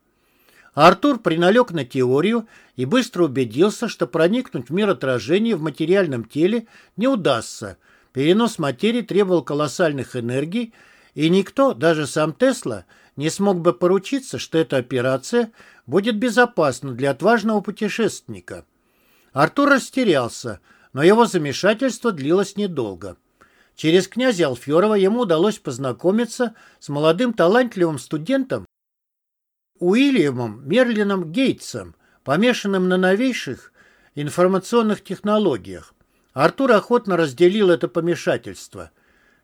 Артур приналег на теорию и быстро убедился, что проникнуть в мир отражения в материальном теле не удастся. Перенос материи требовал колоссальных энергий, и никто, даже сам Тесла, не смог бы поручиться, что эта операция будет безопасна для отважного путешественника. Артур растерялся, но его замешательство длилось недолго. Через князя Алферова ему удалось познакомиться с молодым талантливым студентом Уильямом Мерлином Гейтсом, помешанным на новейших информационных технологиях. Артур охотно разделил это помешательство.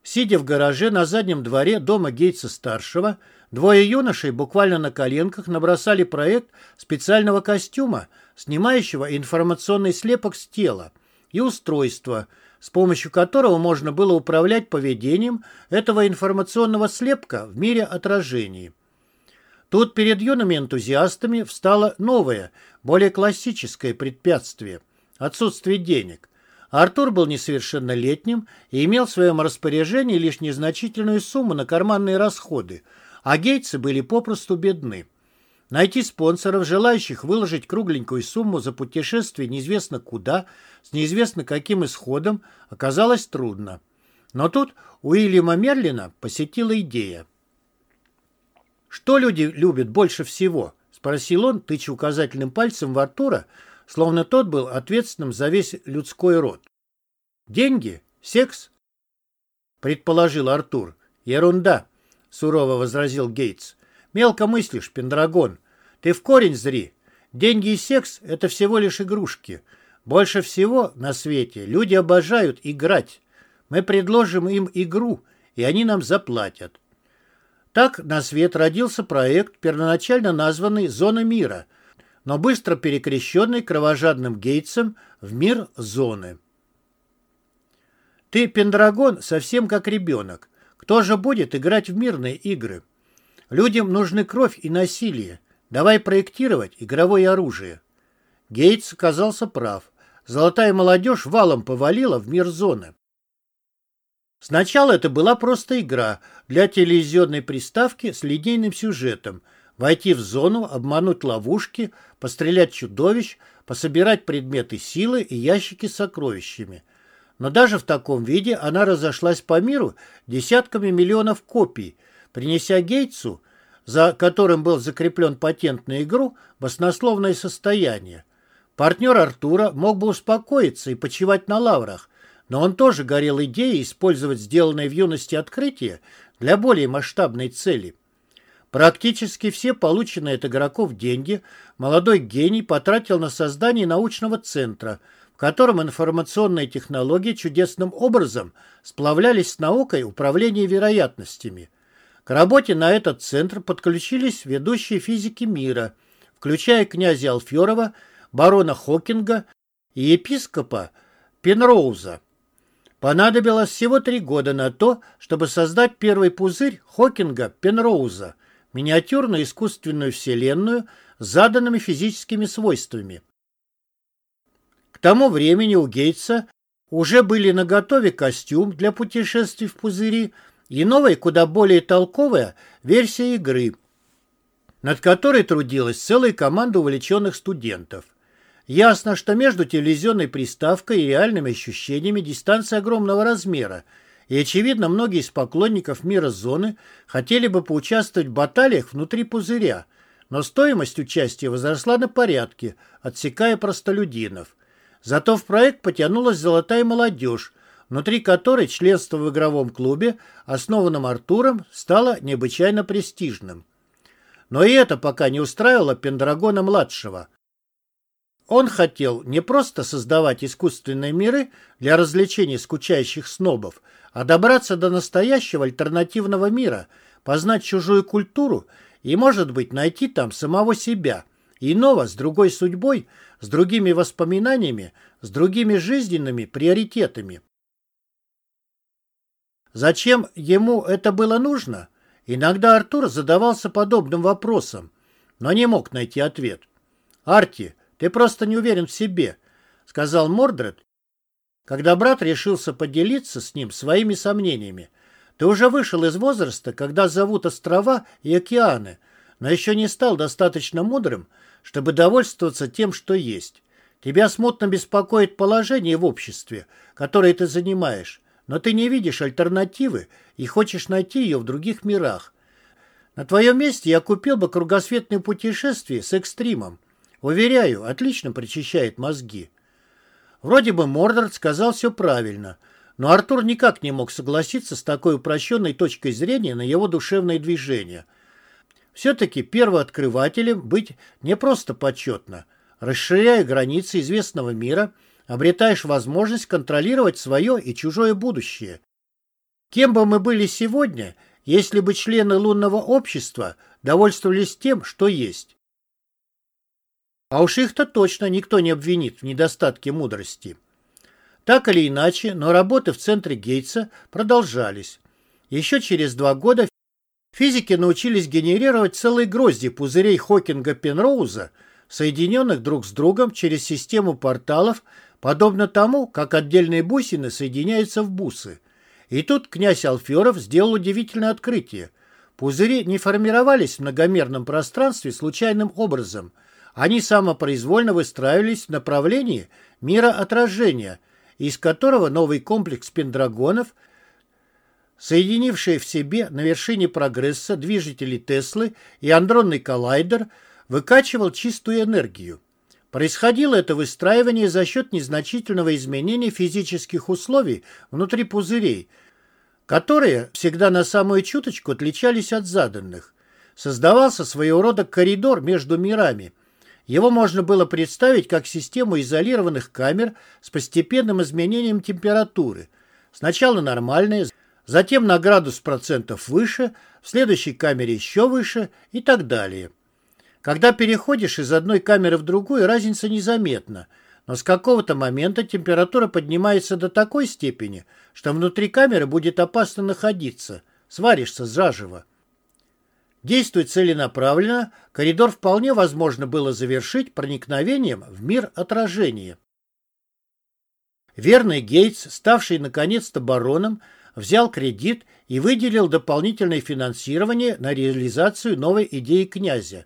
Сидя в гараже на заднем дворе дома Гейтса-старшего, двое юношей буквально на коленках набросали проект специального костюма, снимающего информационный слепок с тела, и устройства, с помощью которого можно было управлять поведением этого информационного слепка в мире отражений. Тут перед юными энтузиастами встало новое, более классическое препятствие – отсутствие денег. Артур был несовершеннолетним и имел в своем распоряжении лишь незначительную сумму на карманные расходы, а гейтсы были попросту бедны. Найти спонсоров, желающих выложить кругленькую сумму за путешествие неизвестно куда, с неизвестно каким исходом, оказалось трудно. Но тут Уильяма Мерлина посетила идея. «Что люди любят больше всего?» — спросил он, тыча указательным пальцем в Артура, словно тот был ответственным за весь людской род. «Деньги? Секс?» — предположил Артур. «Ерунда», — сурово возразил Гейтс. «Мелко мыслишь, Пендрагон. Ты в корень зри. Деньги и секс — это всего лишь игрушки. Больше всего на свете люди обожают играть. Мы предложим им игру, и они нам заплатят. Так на свет родился проект, первоначально названный «Зона мира», но быстро перекрещенный кровожадным Гейтсом в мир зоны. Ты, Пендрагон, совсем как ребенок. Кто же будет играть в мирные игры? Людям нужны кровь и насилие. Давай проектировать игровое оружие. Гейтс оказался прав. Золотая молодежь валом повалила в мир зоны. Сначала это была просто игра для телевизионной приставки с линейным сюжетом. Войти в зону, обмануть ловушки, пострелять чудовищ, пособирать предметы силы и ящики с сокровищами. Но даже в таком виде она разошлась по миру десятками миллионов копий, принеся Гейтсу, за которым был закреплен патент на игру, баснословное состояние. Партнер Артура мог бы успокоиться и почивать на лаврах, но он тоже горел идеей использовать сделанное в юности открытие для более масштабной цели. Практически все полученные от игроков деньги молодой гений потратил на создание научного центра, в котором информационные технологии чудесным образом сплавлялись с наукой управления вероятностями. К работе на этот центр подключились ведущие физики мира, включая князя Алферова, барона Хокинга и епископа Пенроуза. Понадобилось всего три года на то, чтобы создать первый пузырь Хокинга Пенроуза, миниатюрную искусственную вселенную с заданными физическими свойствами. К тому времени у Гейтса уже были наготове костюм для путешествий в пузыри и новая, куда более толковая версия игры, над которой трудилась целая команда увлеченных студентов – Ясно, что между телевизионной приставкой и реальными ощущениями дистанция огромного размера, и, очевидно, многие из поклонников мира зоны хотели бы поучаствовать в баталиях внутри пузыря, но стоимость участия возросла на порядке, отсекая простолюдинов. Зато в проект потянулась золотая молодежь, внутри которой членство в игровом клубе, основанном Артуром, стало необычайно престижным. Но и это пока не устраивало Пендрагона-младшего. Он хотел не просто создавать искусственные миры для развлечения скучающих снобов, а добраться до настоящего альтернативного мира, познать чужую культуру и, может быть, найти там самого себя Иного, с другой судьбой, с другими воспоминаниями, с другими жизненными приоритетами. Зачем ему это было нужно? Иногда Артур задавался подобным вопросом, но не мог найти ответ. «Арти, ты просто не уверен в себе», — сказал Мордред, когда брат решился поделиться с ним своими сомнениями. «Ты уже вышел из возраста, когда зовут острова и океаны, но еще не стал достаточно мудрым, чтобы довольствоваться тем, что есть. Тебя смутно беспокоит положение в обществе, которое ты занимаешь, но ты не видишь альтернативы и хочешь найти ее в других мирах. На твоем месте я купил бы кругосветное путешествие с экстримом. Уверяю, отлично прочищает мозги. Вроде бы Мордорт сказал все правильно, но Артур никак не мог согласиться с такой упрощенной точкой зрения на его душевное движение. Все-таки первооткрывателем быть не просто почетно. Расширяя границы известного мира, обретаешь возможность контролировать свое и чужое будущее. Кем бы мы были сегодня, если бы члены лунного общества довольствовались тем, что есть? А уж их-то точно никто не обвинит в недостатке мудрости. Так или иначе, но работы в центре Гейтса продолжались. Еще через два года физики научились генерировать целые грозди пузырей Хокинга-Пенроуза, соединенных друг с другом через систему порталов, подобно тому, как отдельные бусины соединяются в бусы. И тут князь Алферов сделал удивительное открытие. Пузыри не формировались в многомерном пространстве случайным образом – они самопроизвольно выстраивались в направлении мира отражения, из которого новый комплекс пендрагонов, соединивший в себе на вершине прогресса движители Теслы и андронный коллайдер, выкачивал чистую энергию. Происходило это выстраивание за счет незначительного изменения физических условий внутри пузырей, которые всегда на самую чуточку отличались от заданных. Создавался своего рода коридор между мирами, его можно было представить как систему изолированных камер с постепенным изменением температуры. Сначала нормальная, затем на градус процентов выше, в следующей камере еще выше и так далее. Когда переходишь из одной камеры в другую, разница незаметна, но с какого-то момента температура поднимается до такой степени, что внутри камеры будет опасно находиться, сваришься заживо. Действуя целенаправленно, коридор вполне возможно было завершить проникновением в мир отражения. Верный Гейтс, ставший наконец-то бароном, взял кредит и выделил дополнительное финансирование на реализацию новой идеи князя.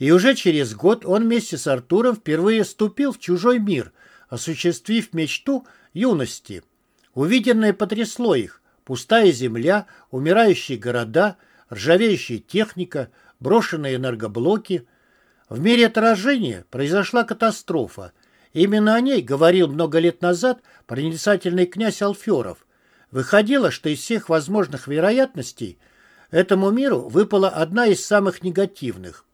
И уже через год он вместе с Артуром впервые ступил в чужой мир, осуществив мечту юности. Увиденное потрясло их. Пустая земля, умирающие города – ржавеющая техника, брошенные энергоблоки. В мире отражения произошла катастрофа. Именно о ней говорил много лет назад проницательный князь Алферов. Выходило, что из всех возможных вероятностей этому миру выпала одна из самых негативных.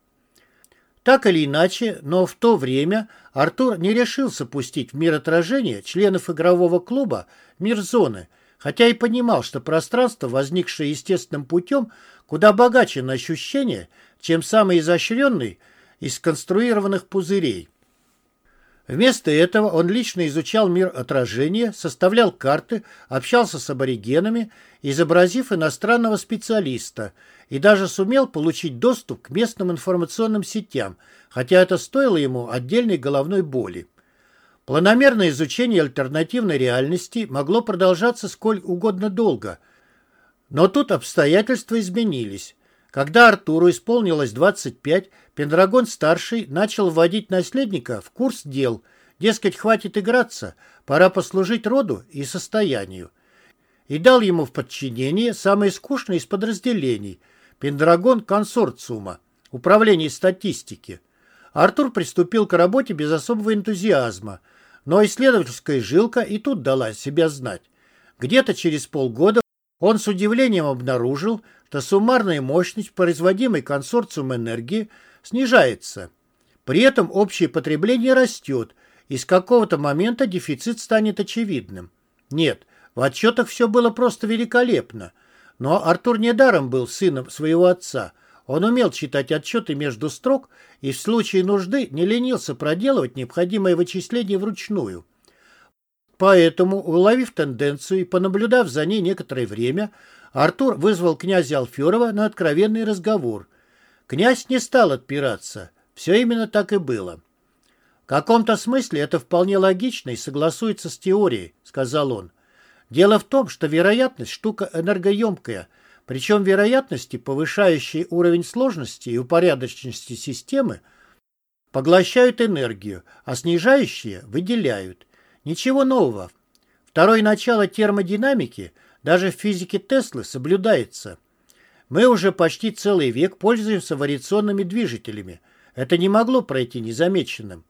Так или иначе, но в то время Артур не решился пустить в мир отражения членов игрового клуба «Мир зоны», хотя и понимал, что пространство, возникшее естественным путем, куда богаче на ощущения, чем самый изощренный из конструированных пузырей. Вместо этого он лично изучал мир отражения, составлял карты, общался с аборигенами, изобразив иностранного специалиста, и даже сумел получить доступ к местным информационным сетям, хотя это стоило ему отдельной головной боли. Планомерное изучение альтернативной реальности могло продолжаться сколь угодно долго – но тут обстоятельства изменились. Когда Артуру исполнилось 25, Пендрагон-старший начал вводить наследника в курс дел. Дескать, хватит играться, пора послужить роду и состоянию. И дал ему в подчинение самое скучное из подразделений – Пендрагон-консорциума, управление статистики. Артур приступил к работе без особого энтузиазма, но исследовательская жилка и тут дала себя знать. Где-то через полгода он с удивлением обнаружил, что суммарная мощность, производимой консорциум энергии, снижается. При этом общее потребление растет, и с какого-то момента дефицит станет очевидным. Нет, в отчетах все было просто великолепно. Но Артур недаром был сыном своего отца. Он умел читать отчеты между строк и в случае нужды не ленился проделывать необходимое вычисление вручную. Поэтому, уловив тенденцию и понаблюдав за ней некоторое время, Артур вызвал князя Алферова на откровенный разговор. Князь не стал отпираться. Все именно так и было. «В каком-то смысле это вполне логично и согласуется с теорией», — сказал он. «Дело в том, что вероятность — штука энергоемкая — причем вероятности, повышающие уровень сложности и упорядоченности системы, поглощают энергию, а снижающие выделяют. Ничего нового. Второе начало термодинамики даже в физике Теслы соблюдается. Мы уже почти целый век пользуемся вариационными движителями. Это не могло пройти незамеченным.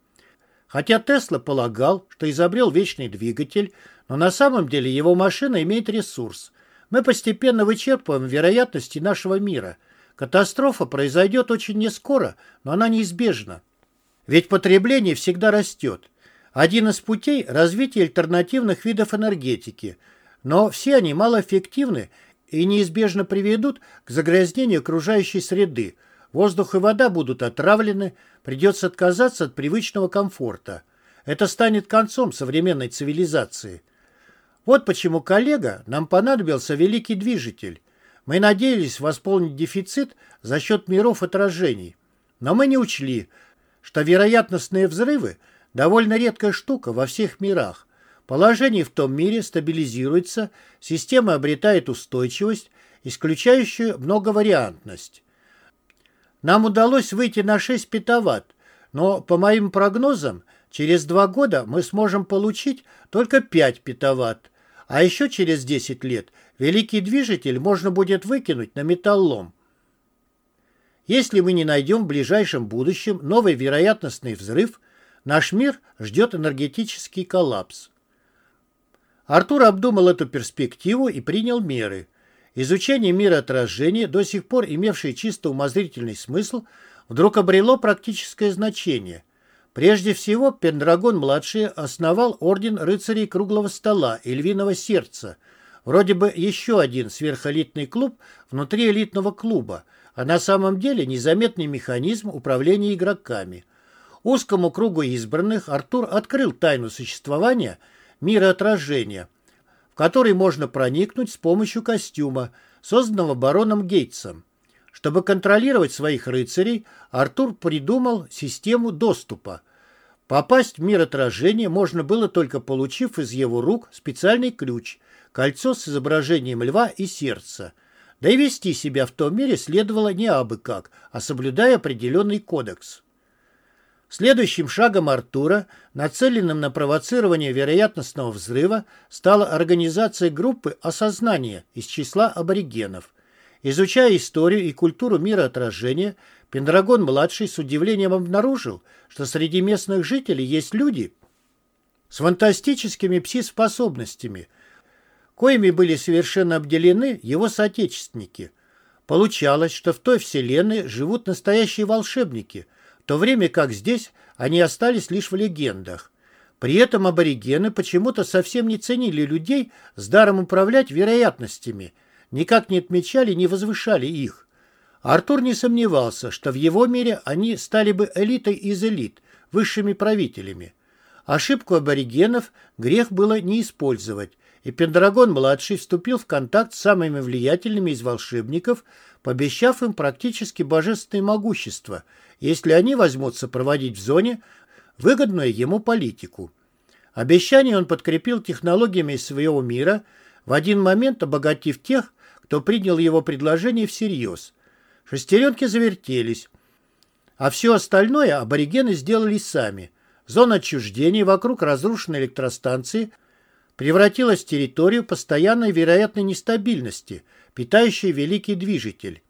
Хотя Тесла полагал, что изобрел вечный двигатель, но на самом деле его машина имеет ресурс – мы постепенно вычерпываем вероятности нашего мира. Катастрофа произойдет очень нескоро, но она неизбежна. Ведь потребление всегда растет. Один из путей – развитие альтернативных видов энергетики. Но все они малоэффективны и неизбежно приведут к загрязнению окружающей среды. Воздух и вода будут отравлены, придется отказаться от привычного комфорта. Это станет концом современной цивилизации – вот почему, коллега, нам понадобился великий движитель. Мы надеялись восполнить дефицит за счет миров отражений. Но мы не учли, что вероятностные взрывы – довольно редкая штука во всех мирах. Положение в том мире стабилизируется, система обретает устойчивость, исключающую многовариантность. Нам удалось выйти на 6 петаватт, но, по моим прогнозам, через два года мы сможем получить только 5 петаватт, а еще через 10 лет великий движитель можно будет выкинуть на металлом. Если мы не найдем в ближайшем будущем новый вероятностный взрыв, наш мир ждет энергетический коллапс. Артур обдумал эту перспективу и принял меры. Изучение мира отражения, до сих пор имевшее чисто умозрительный смысл, вдруг обрело практическое значение – Прежде всего, Пендрагон-младший основал орден рыцарей круглого стола и львиного сердца, вроде бы еще один сверхэлитный клуб внутри элитного клуба, а на самом деле незаметный механизм управления игроками. Узкому кругу избранных Артур открыл тайну существования мира отражения, в который можно проникнуть с помощью костюма, созданного бароном Гейтсом. Чтобы контролировать своих рыцарей, Артур придумал систему доступа. Попасть в мир отражения можно было только получив из его рук специальный ключ, кольцо с изображением льва и сердца. Да и вести себя в том мире следовало не абы как, а соблюдая определенный кодекс. Следующим шагом Артура, нацеленным на провоцирование вероятностного взрыва, стала организация группы осознания из числа аборигенов – Изучая историю и культуру мира отражения, Пендрагон-младший с удивлением обнаружил, что среди местных жителей есть люди с фантастическими пси-способностями, коими были совершенно обделены его соотечественники. Получалось, что в той вселенной живут настоящие волшебники, то время как здесь они остались лишь в легендах. При этом аборигены почему-то совсем не ценили людей с даром управлять вероятностями – никак не отмечали, не возвышали их. Артур не сомневался, что в его мире они стали бы элитой из элит, высшими правителями. Ошибку аборигенов грех было не использовать, и Пендрагон-младший вступил в контакт с самыми влиятельными из волшебников, пообещав им практически божественное могущество, если они возьмутся проводить в зоне выгодную ему политику. Обещание он подкрепил технологиями своего мира, в один момент обогатив тех, кто принял его предложение всерьез. Шестеренки завертелись, а все остальное аборигены сделали сами. Зона отчуждения вокруг разрушенной электростанции превратилась в территорию постоянной вероятной нестабильности, питающей великий движитель.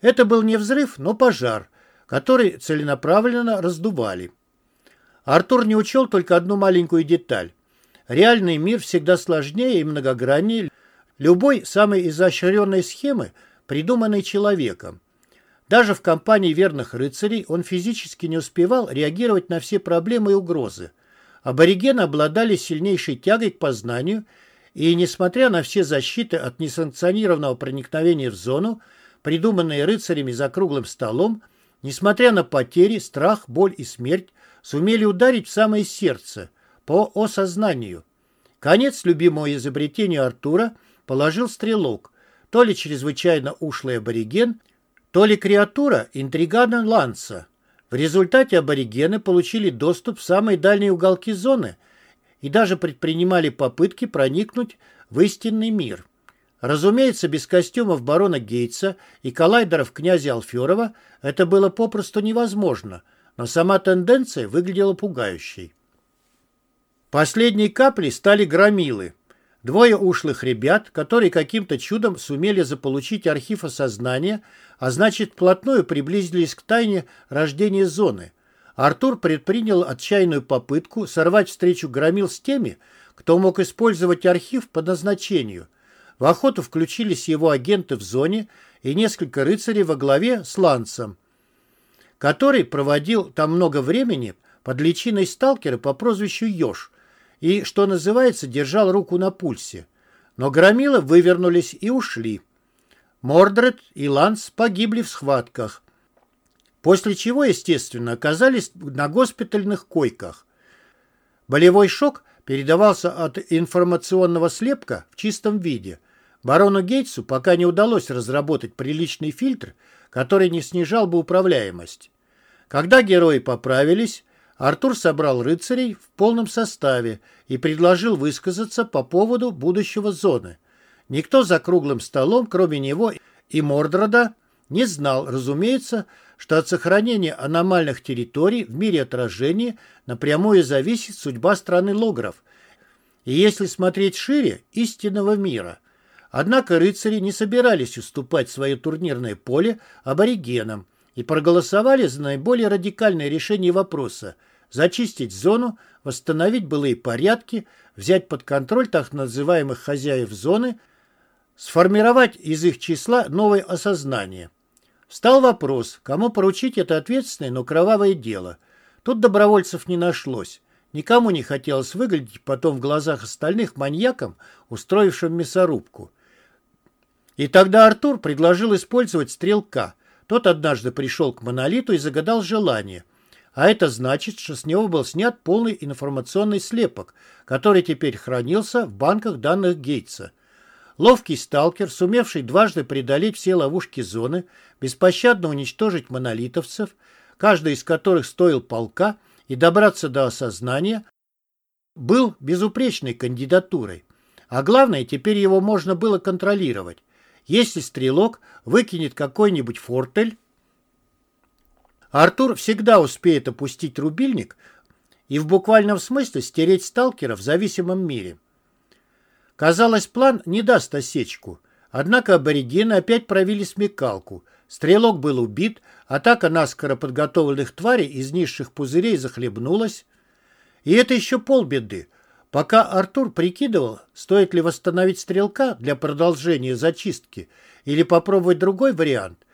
Это был не взрыв, но пожар, который целенаправленно раздували. Артур не учел только одну маленькую деталь. Реальный мир всегда сложнее и многограннее любой самой изощренной схемы, придуманной человеком. Даже в компании верных рыцарей он физически не успевал реагировать на все проблемы и угрозы. Аборигены обладали сильнейшей тягой к познанию и, несмотря на все защиты от несанкционированного проникновения в зону, придуманные рыцарями за круглым столом, несмотря на потери, страх, боль и смерть, сумели ударить в самое сердце, по осознанию. Конец любимого изобретению Артура положил стрелок, то ли чрезвычайно ушлый абориген, то ли креатура интригана Ланса. В результате аборигены получили доступ в самые дальние уголки зоны и даже предпринимали попытки проникнуть в истинный мир. Разумеется, без костюмов барона Гейтса и коллайдеров князя Алферова это было попросту невозможно, но сама тенденция выглядела пугающей. Последней каплей стали громилы. Двое ушлых ребят, которые каким-то чудом сумели заполучить архив осознания, а значит, вплотную приблизились к тайне рождения зоны. Артур предпринял отчаянную попытку сорвать встречу громил с теми, кто мог использовать архив по назначению. В охоту включились его агенты в зоне и несколько рыцарей во главе с Лансом, который проводил там много времени под личиной сталкера по прозвищу Ёж и, что называется, держал руку на пульсе. Но громилы вывернулись и ушли. Мордред и Ланс погибли в схватках, после чего, естественно, оказались на госпитальных койках. Болевой шок передавался от информационного слепка в чистом виде. Барону Гейтсу пока не удалось разработать приличный фильтр, который не снижал бы управляемость. Когда герои поправились, Артур собрал рыцарей в полном составе и предложил высказаться по поводу будущего зоны. Никто за круглым столом, кроме него и Мордрода, не знал, разумеется, что от сохранения аномальных территорий в мире отражения напрямую зависит судьба страны Логров, и если смотреть шире, истинного мира. Однако рыцари не собирались уступать свое турнирное поле аборигенам и проголосовали за наиболее радикальное решение вопроса – зачистить зону, восстановить былые порядки, взять под контроль так называемых хозяев зоны, сформировать из их числа новое осознание. Встал вопрос, кому поручить это ответственное, но кровавое дело. Тут добровольцев не нашлось. Никому не хотелось выглядеть потом в глазах остальных маньяком, устроившим мясорубку. И тогда Артур предложил использовать стрелка. Тот однажды пришел к монолиту и загадал желание. А это значит, что с него был снят полный информационный слепок, который теперь хранился в банках данных Гейтса. Ловкий сталкер, сумевший дважды преодолеть все ловушки зоны, беспощадно уничтожить монолитовцев, каждый из которых стоил полка, и добраться до осознания, был безупречной кандидатурой. А главное, теперь его можно было контролировать. Если стрелок выкинет какой-нибудь фортель, Артур всегда успеет опустить рубильник и в буквальном смысле стереть сталкера в зависимом мире. Казалось, план не даст осечку. Однако аборигены опять провели смекалку. Стрелок был убит, атака наскоро подготовленных тварей из низших пузырей захлебнулась. И это еще полбеды. Пока Артур прикидывал, стоит ли восстановить стрелка для продолжения зачистки или попробовать другой вариант,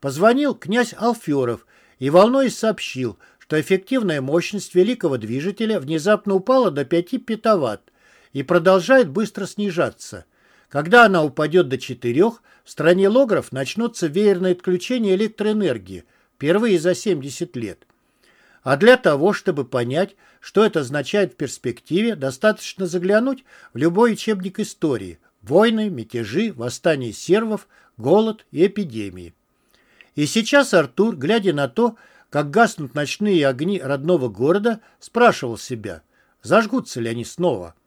позвонил князь Алферов и волнуясь сообщил, что эффективная мощность великого движителя внезапно упала до 5 петаватт, и продолжает быстро снижаться. Когда она упадет до 4, в стране логров начнутся веерные отключения электроэнергии, впервые за 70 лет. А для того, чтобы понять, что это означает в перспективе, достаточно заглянуть в любой учебник истории – войны, мятежи, восстания сервов, голод и эпидемии. И сейчас Артур, глядя на то, как гаснут ночные огни родного города, спрашивал себя, зажгутся ли они снова –